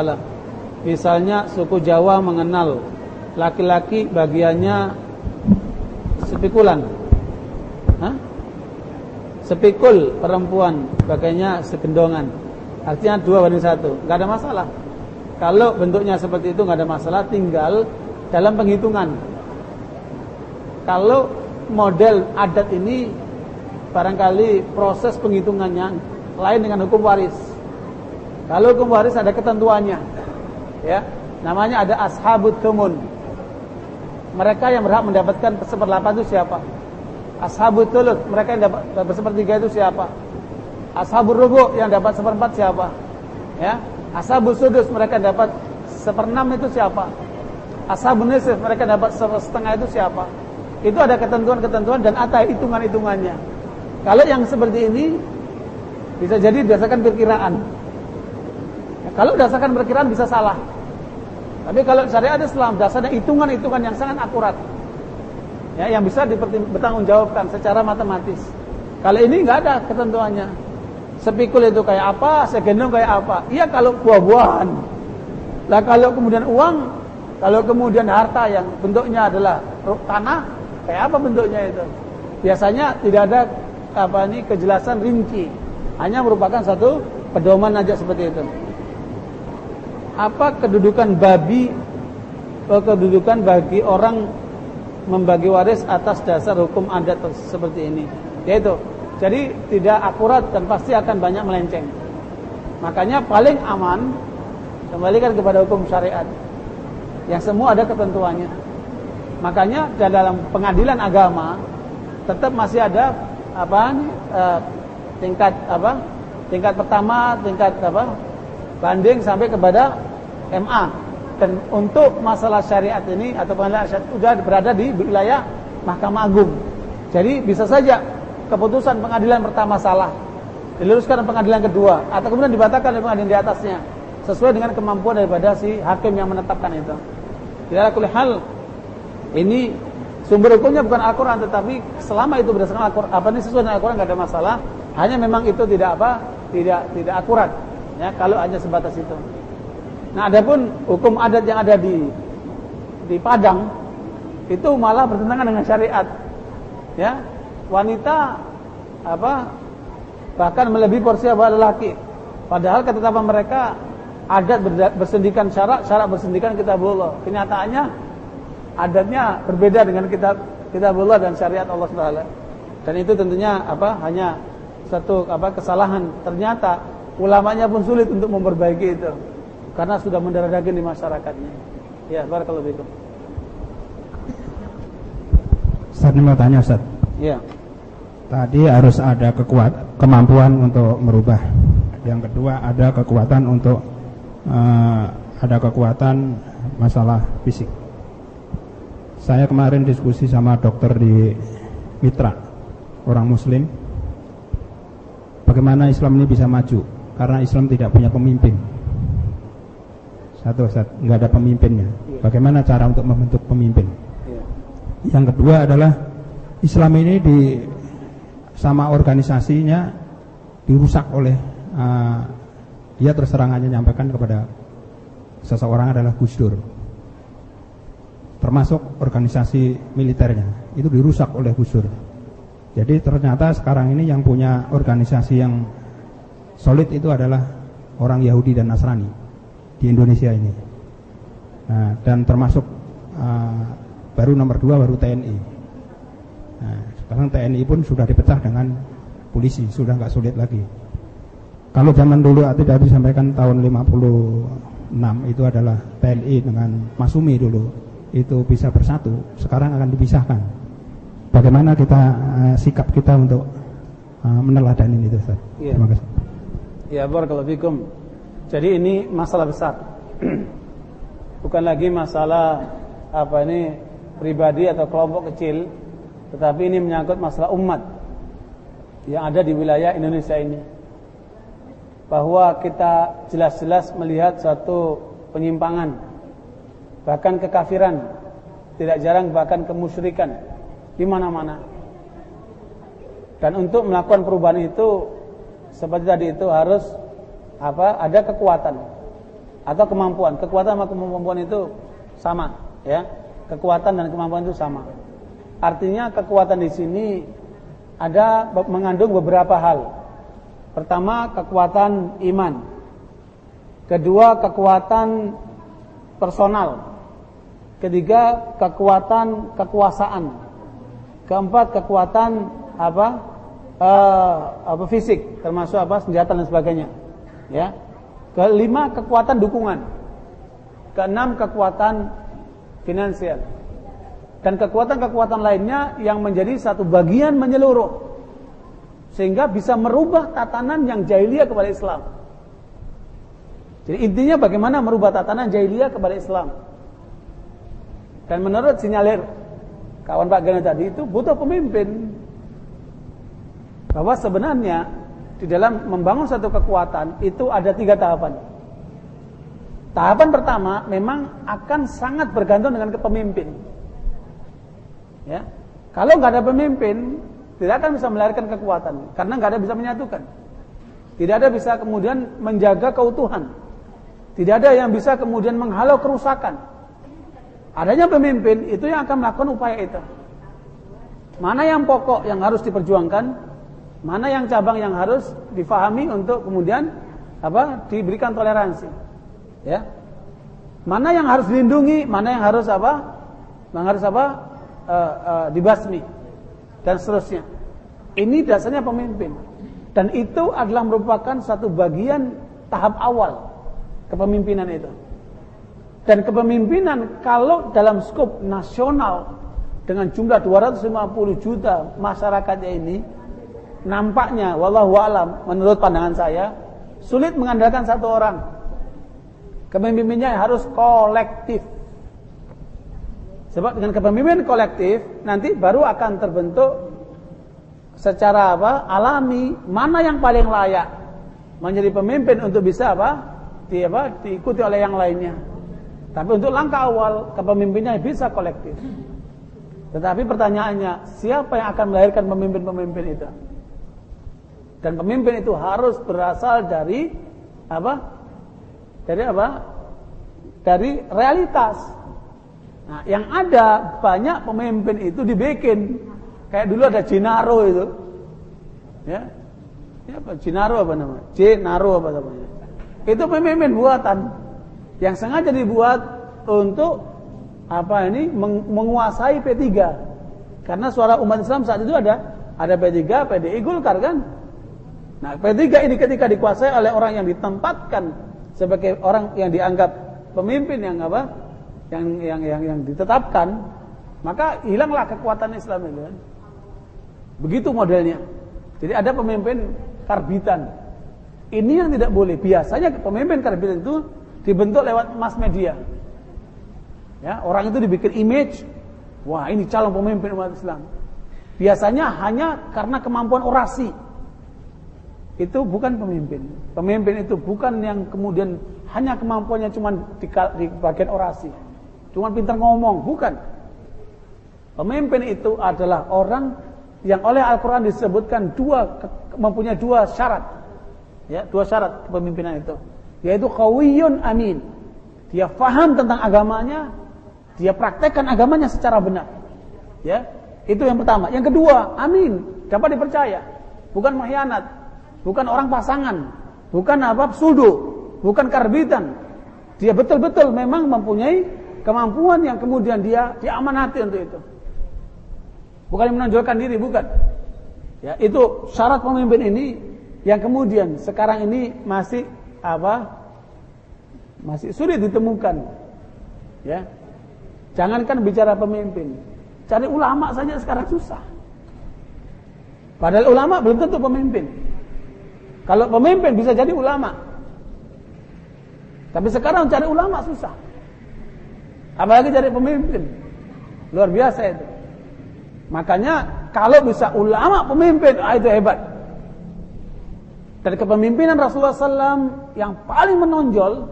Misalnya suku Jawa mengenal laki-laki bagiannya sepikulan. Hah? Sepikul perempuan bagiannya segendongan. Artinya dua banding satu. Gak ada masalah. Kalau bentuknya seperti itu gak ada masalah. Tinggal dalam penghitungan. Kalau model adat ini barangkali proses penghitungannya lain dengan hukum waris. Kalau hukum waris ada ketentuannya. Ya, namanya ada ashabut tumun. Mereka yang berhak mendapatkan seperlapan itu siapa? Ashabut tulut, mereka yang dapat sepertiga itu siapa? Ashabul rubu yang dapat seperempat siapa? Ya, ashabul sudus mereka dapat seperenam itu siapa? Ashabul nisif mereka dapat setengah itu siapa? Itu ada ketentuan-ketentuan dan ada hitungan-hitungannya. Kalau yang seperti ini bisa jadi berdasarkan perkiraan. Ya, kalau berdasarkan perkiraan bisa salah. Tapi kalau syariat Islam dasarnya hitungan-hitungan yang sangat akurat. Ya, yang bisa dipertanggungjawabkan secara matematis. Kalau ini nggak ada ketentuannya. Sepikul itu kayak apa, segendong kayak apa. Iya kalau buah-buahan. Lah kalau kemudian uang, kalau kemudian harta yang bentuknya adalah tanah, kayak apa bentuknya itu? Biasanya tidak ada apa ini kejelasan rinci. Hanya merupakan satu pedoman aja seperti itu. Apa kedudukan babi kedudukan bagi orang membagi waris atas dasar hukum adat seperti ini? Yaitu jadi tidak akurat dan pasti akan banyak melenceng. Makanya paling aman kembalikan kepada hukum syariat. Yang semua ada ketentuannya. Makanya dalam pengadilan agama tetap masih ada apa uh, tingkat apa tingkat pertama tingkat apa banding sampai kepada MA dan untuk masalah syariat ini atau pengadilan syariat sudah berada di wilayah Mahkamah Agung jadi bisa saja keputusan pengadilan pertama salah diluruskan pengadilan kedua atau kemudian dibatalkan oleh pengadilan di atasnya sesuai dengan kemampuan daripada si hakim yang menetapkan itu. Tidak hal ini Sumber hukumnya bukan Al-Quran tetapi selama itu berdasarkan Al-Quran, apa ini sesuai dengan Al-Quran nggak ada masalah. Hanya memang itu tidak apa, tidak tidak akurat. Ya, kalau hanya sebatas itu. Nah, adapun hukum adat yang ada di di Padang itu malah bertentangan dengan syariat. Ya, wanita apa bahkan melebihi porsi apa lelaki. Padahal ketetapan mereka adat bersendikan syarat, syarat bersendikan kitabullah. Kenyataannya adatnya berbeda dengan kitab kitab Allah dan syariat Allah Subhanahu Dan itu tentunya apa? Hanya satu apa kesalahan. Ternyata ulamanya pun sulit untuk memperbaiki itu karena sudah mendarah daging di masyarakatnya. Ya, barakallahu fikum. Ustaz mau tanya Ustaz. Ya. Tadi harus ada kekuat kemampuan untuk merubah. Yang kedua ada kekuatan untuk uh, ada kekuatan masalah fisik. Saya kemarin diskusi sama dokter di Mitra, orang Muslim. Bagaimana Islam ini bisa maju? Karena Islam tidak punya pemimpin. Satu, Ustaz, nggak ada pemimpinnya. Iya. Bagaimana cara untuk membentuk pemimpin? Iya. Yang kedua adalah Islam ini di sama organisasinya dirusak oleh uh, dia terserangannya nyampaikan kepada seseorang adalah Gus Dur termasuk organisasi militernya itu dirusak oleh Gusur. Jadi ternyata sekarang ini yang punya organisasi yang solid itu adalah orang Yahudi dan Nasrani di Indonesia ini. Nah, dan termasuk uh, baru nomor dua baru TNI. Nah, sekarang TNI pun sudah dipecah dengan polisi, sudah nggak sulit lagi. Kalau zaman dulu tidak disampaikan tahun 56 itu adalah TNI dengan Masumi dulu itu bisa bersatu, sekarang akan dipisahkan. Bagaimana kita uh, sikap kita untuk uh, meneladani itu, Ustaz? Ya. Terima kasih. Ya, barakallahu fikum. Jadi ini masalah besar. [CLEARS THROAT] Bukan lagi masalah apa ini pribadi atau kelompok kecil, tetapi ini menyangkut masalah umat yang ada di wilayah Indonesia ini. Bahwa kita jelas-jelas melihat satu penyimpangan bahkan kekafiran, tidak jarang bahkan kemusyrikan di mana-mana. Dan untuk melakukan perubahan itu seperti tadi itu harus apa? Ada kekuatan atau kemampuan. Kekuatan sama kemampuan itu sama, ya. Kekuatan dan kemampuan itu sama. Artinya kekuatan di sini ada mengandung beberapa hal. Pertama, kekuatan iman. Kedua, kekuatan personal. Ketiga, kekuatan kekuasaan. Keempat, kekuatan apa? Uh, apa fisik, termasuk apa senjata dan sebagainya. Ya. Kelima, kekuatan dukungan. Keenam, kekuatan finansial. Dan kekuatan-kekuatan lainnya yang menjadi satu bagian menyeluruh. Sehingga bisa merubah tatanan yang jahiliyah kepada Islam. Jadi intinya bagaimana merubah tatanan jahiliyah kepada Islam. Dan menurut sinyalir kawan Pak Gana tadi itu butuh pemimpin. Bahwa sebenarnya di dalam membangun satu kekuatan itu ada tiga tahapan. Tahapan pertama memang akan sangat bergantung dengan kepemimpin. Ya, kalau nggak ada pemimpin, tidak akan bisa melahirkan kekuatan karena nggak ada bisa menyatukan. Tidak ada bisa kemudian menjaga keutuhan. Tidak ada yang bisa kemudian menghalau kerusakan. Adanya pemimpin itu yang akan melakukan upaya itu. Mana yang pokok yang harus diperjuangkan, Mana yang cabang yang harus difahami untuk kemudian apa diberikan toleransi. Ya. Mana yang harus dilindungi, mana yang harus apa? Yang harus apa? Uh, uh, dibasmi dan seterusnya. Ini dasarnya pemimpin. Dan itu adalah merupakan satu bagian tahap awal kepemimpinan itu. Dan kepemimpinan kalau dalam skop nasional dengan jumlah 250 juta masyarakatnya ini nampaknya wallahu alam menurut pandangan saya sulit mengandalkan satu orang. Kepemimpinannya harus kolektif. Sebab dengan kepemimpinan kolektif nanti baru akan terbentuk secara apa? alami mana yang paling layak menjadi pemimpin untuk bisa apa? Di, apa? diikuti oleh yang lainnya. Tapi untuk langkah awal kepemimpinannya bisa kolektif. Tetapi pertanyaannya, siapa yang akan melahirkan pemimpin-pemimpin itu? Dan pemimpin itu harus berasal dari apa? Dari apa? Dari realitas. Nah, yang ada banyak pemimpin itu dibikin. Kayak dulu ada Jinaro itu. Ya. Ya? Jinaro apa namanya? Jinaro apa namanya? Itu pemimpin buatan yang sengaja dibuat untuk apa ini menguasai P3 karena suara umat Islam saat itu ada ada P3 PDI Golkar kan? Nah P3 ini ketika dikuasai oleh orang yang ditempatkan sebagai orang yang dianggap pemimpin yang apa yang yang yang, yang ditetapkan maka hilanglah kekuatan Islam itu kan? Begitu modelnya. Jadi ada pemimpin karbitan. Ini yang tidak boleh. Biasanya pemimpin karbitan itu dibentuk lewat mass media Ya, orang itu dibikin image, wah ini calon pemimpin umat Islam. Biasanya hanya karena kemampuan orasi. Itu bukan pemimpin. Pemimpin itu bukan yang kemudian hanya kemampuannya cuma di, bagian orasi. Cuma pintar ngomong, bukan. Pemimpin itu adalah orang yang oleh Al-Quran disebutkan dua mempunyai dua syarat. Ya, dua syarat kepemimpinan itu. Yaitu kawiyun amin. Dia faham tentang agamanya dia praktekkan agamanya secara benar. Ya, itu yang pertama. Yang kedua, amin, dapat dipercaya. Bukan mengkhianat, bukan orang pasangan, bukan apa pseudo, bukan karbitan. Dia betul-betul memang mempunyai kemampuan yang kemudian dia diamanati untuk itu. Bukan menonjolkan diri, bukan. Ya, itu syarat pemimpin ini yang kemudian sekarang ini masih apa? Masih sulit ditemukan. Ya, Jangankan bicara pemimpin, cari ulama saja sekarang susah. Padahal ulama belum tentu pemimpin. Kalau pemimpin bisa jadi ulama. Tapi sekarang cari ulama susah. Apalagi cari pemimpin. Luar biasa itu. Makanya kalau bisa ulama pemimpin, ah, itu hebat. Dan kepemimpinan Rasulullah SAW yang paling menonjol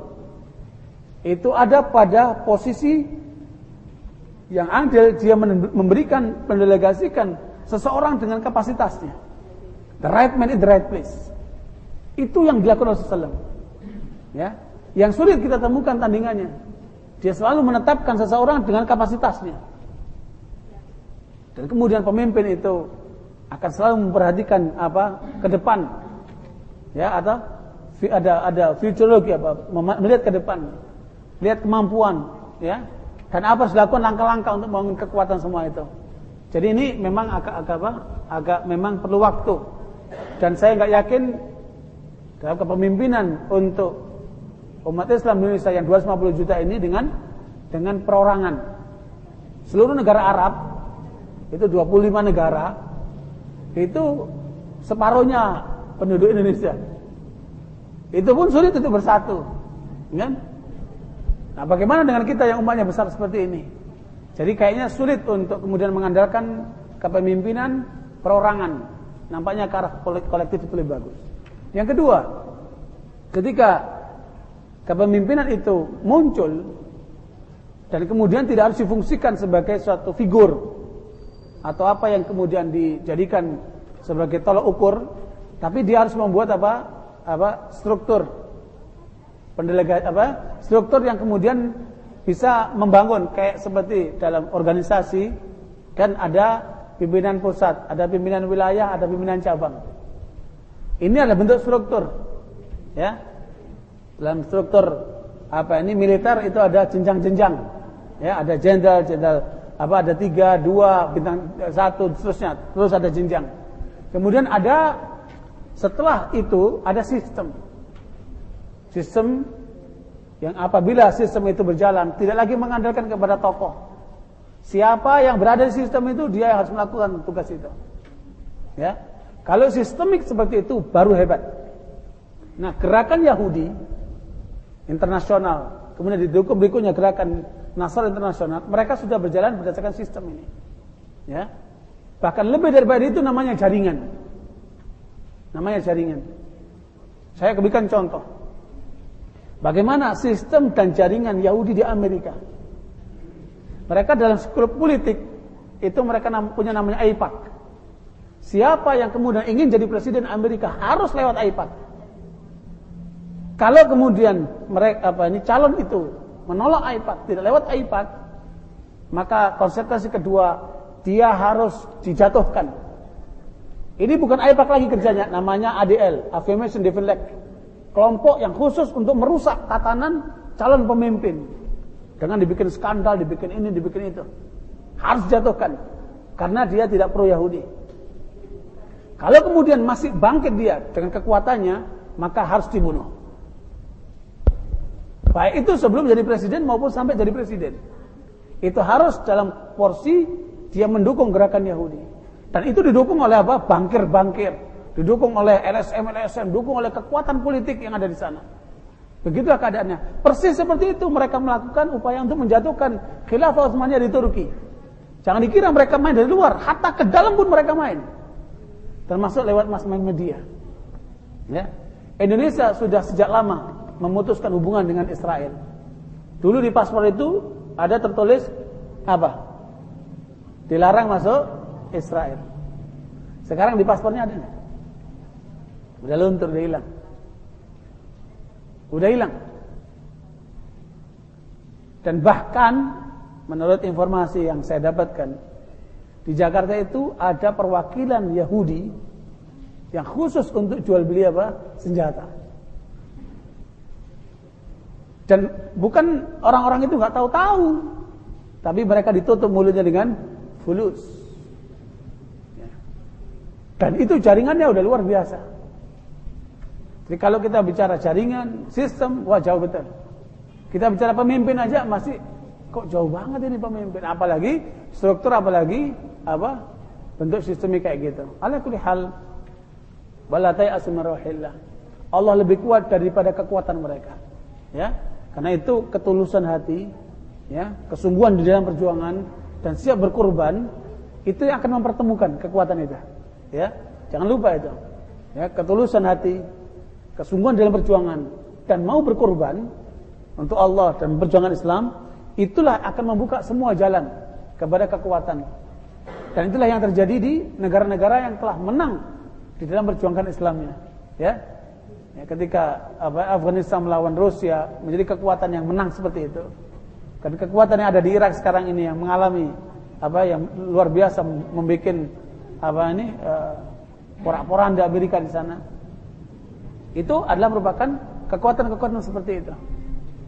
itu ada pada posisi yang adil dia memberikan mendelegasikan seseorang dengan kapasitasnya. The right man in the right place. Itu yang dilakukan Rasulullah SAW. Ya, yang sulit kita temukan tandingannya. Dia selalu menetapkan seseorang dengan kapasitasnya. Dan kemudian pemimpin itu akan selalu memperhatikan apa ke depan. Ya, atau ada ada futurologi apa melihat ke depan. Lihat kemampuan, ya, dan apa harus dilakukan langkah-langkah untuk membangun kekuatan semua itu. Jadi ini memang agak agak apa? Agak memang perlu waktu. Dan saya nggak yakin dalam kepemimpinan untuk umat Islam Indonesia yang 250 juta ini dengan dengan perorangan. Seluruh negara Arab itu 25 negara itu separuhnya penduduk Indonesia. Itu pun sulit untuk bersatu. Kan? Nah, bagaimana dengan kita yang umatnya besar seperti ini? Jadi kayaknya sulit untuk kemudian mengandalkan kepemimpinan perorangan. Nampaknya ke arah kolektif itu lebih bagus. Yang kedua, ketika kepemimpinan itu muncul dan kemudian tidak harus difungsikan sebagai suatu figur atau apa yang kemudian dijadikan sebagai tolok ukur, tapi dia harus membuat apa? apa struktur pendelega apa struktur yang kemudian bisa membangun kayak seperti dalam organisasi kan ada pimpinan pusat, ada pimpinan wilayah, ada pimpinan cabang. Ini adalah bentuk struktur. Ya. Dalam struktur apa ini militer itu ada jenjang-jenjang. Ya, ada jenderal, jenderal apa ada tiga, dua, bintang satu, seterusnya. Terus ada jenjang. Kemudian ada setelah itu ada sistem. Sistem yang apabila sistem itu berjalan tidak lagi mengandalkan kepada tokoh. Siapa yang berada di sistem itu dia harus melakukan tugas itu. Ya. Kalau sistemik seperti itu baru hebat. Nah, gerakan Yahudi internasional, kemudian didukung berikutnya gerakan Nasr internasional, mereka sudah berjalan berdasarkan sistem ini. Ya. Bahkan lebih daripada itu namanya jaringan. Namanya jaringan. Saya berikan contoh. Bagaimana sistem dan jaringan Yahudi di Amerika. Mereka dalam sekolah politik itu mereka punya namanya AIPAC. Siapa yang kemudian ingin jadi presiden Amerika harus lewat AIPAC. Kalau kemudian mereka apa ini calon itu menolak iPad, tidak lewat iPad, maka konsekuensi kedua dia harus dijatuhkan. Ini bukan iPad lagi kerjanya, namanya ADL, Affirmation Defense Kelompok yang khusus untuk merusak tatanan calon pemimpin. Dengan dibikin skandal, dibikin ini, dibikin itu. Harus dijatuhkan. Karena dia tidak pro Yahudi. Kalau kemudian masih bangkit dia dengan kekuatannya, maka harus dibunuh. Baik itu sebelum jadi presiden maupun sampai jadi presiden. Itu harus dalam porsi dia mendukung gerakan Yahudi. Dan itu didukung oleh apa? Bangkir-bangkir. Didukung oleh LSM-LSM, didukung oleh kekuatan politik yang ada di sana. Begitulah keadaannya. Persis seperti itu mereka melakukan upaya untuk menjatuhkan khilafah Utsmaniyah di Turki. Jangan dikira mereka main dari luar, hatta ke dalam pun mereka main. Termasuk lewat mas main media. Ya. Indonesia sudah sejak lama memutuskan hubungan dengan Israel. Dulu di paspor itu ada tertulis apa? Dilarang masuk Israel. Sekarang di paspornya ada nggak? Udah luntur, udah hilang. Udah hilang. Dan bahkan menurut informasi yang saya dapatkan di Jakarta itu ada perwakilan Yahudi yang khusus untuk jual beli apa? senjata. Dan bukan orang-orang itu nggak tahu-tahu, tapi mereka ditutup mulutnya dengan fulus. Dan itu jaringannya udah luar biasa. Jadi kalau kita bicara jaringan, sistem, wah jauh betul. Kita bicara pemimpin aja masih kok jauh banget ini pemimpin. Apalagi struktur, apalagi apa bentuk sistemnya kayak gitu. Ala kulli hal, balatai asmarohillah. Allah lebih kuat daripada kekuatan mereka. Ya, karena itu ketulusan hati, ya, kesungguhan di dalam perjuangan dan siap berkorban itu yang akan mempertemukan kekuatan itu. Ya, jangan lupa itu. Ya, ketulusan hati, kesungguhan dalam perjuangan dan mau berkorban untuk Allah dan perjuangan Islam, itulah akan membuka semua jalan kepada kekuatan. Dan itulah yang terjadi di negara-negara yang telah menang di dalam perjuangan Islamnya. Ya, Ya, ketika apa, Afghanistan melawan Rusia menjadi kekuatan yang menang seperti itu. Dan kekuatan yang ada di Irak sekarang ini yang mengalami apa yang luar biasa membuat apa ini uh, porak-poranda Amerika di sana. Itu adalah merupakan kekuatan-kekuatan seperti itu.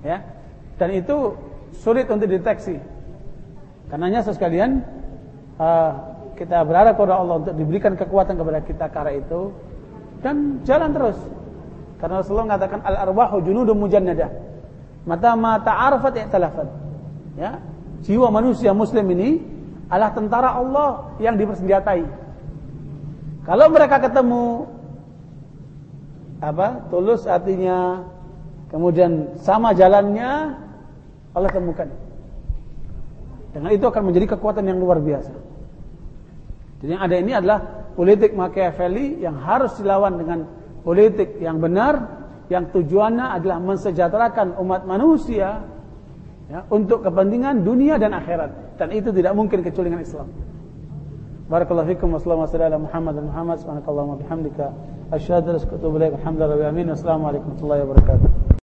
Ya. Dan itu sulit untuk dideteksi. Karenanya sekalian uh, kita berharap kepada Allah untuk diberikan kekuatan kepada kita karena itu dan jalan terus karena Rasulullah mengatakan al-arwahu junudun mujannadah. Mata ma ta'arafat i'talafat. Ya. Jiwa manusia muslim ini adalah tentara Allah yang dipersenjatai. Kalau mereka ketemu apa? Tulus artinya kemudian sama jalannya Allah temukan. Dengan itu akan menjadi kekuatan yang luar biasa. Jadi yang ada ini adalah politik Machiavelli yang harus dilawan dengan politik yang benar yang tujuannya adalah mensejahterakan umat manusia ya, untuk kepentingan dunia dan akhirat dan itu tidak mungkin kecuali dengan Islam. Barakallahu fikum wassalamu ala Muhammad dan Muhammad subhanakallahumma bihamdika asyhadu an la ilaha illa anta astaghfiruka wa. Alhamdulillah wa amin. Wassalamu warahmatullahi wabarakatuh.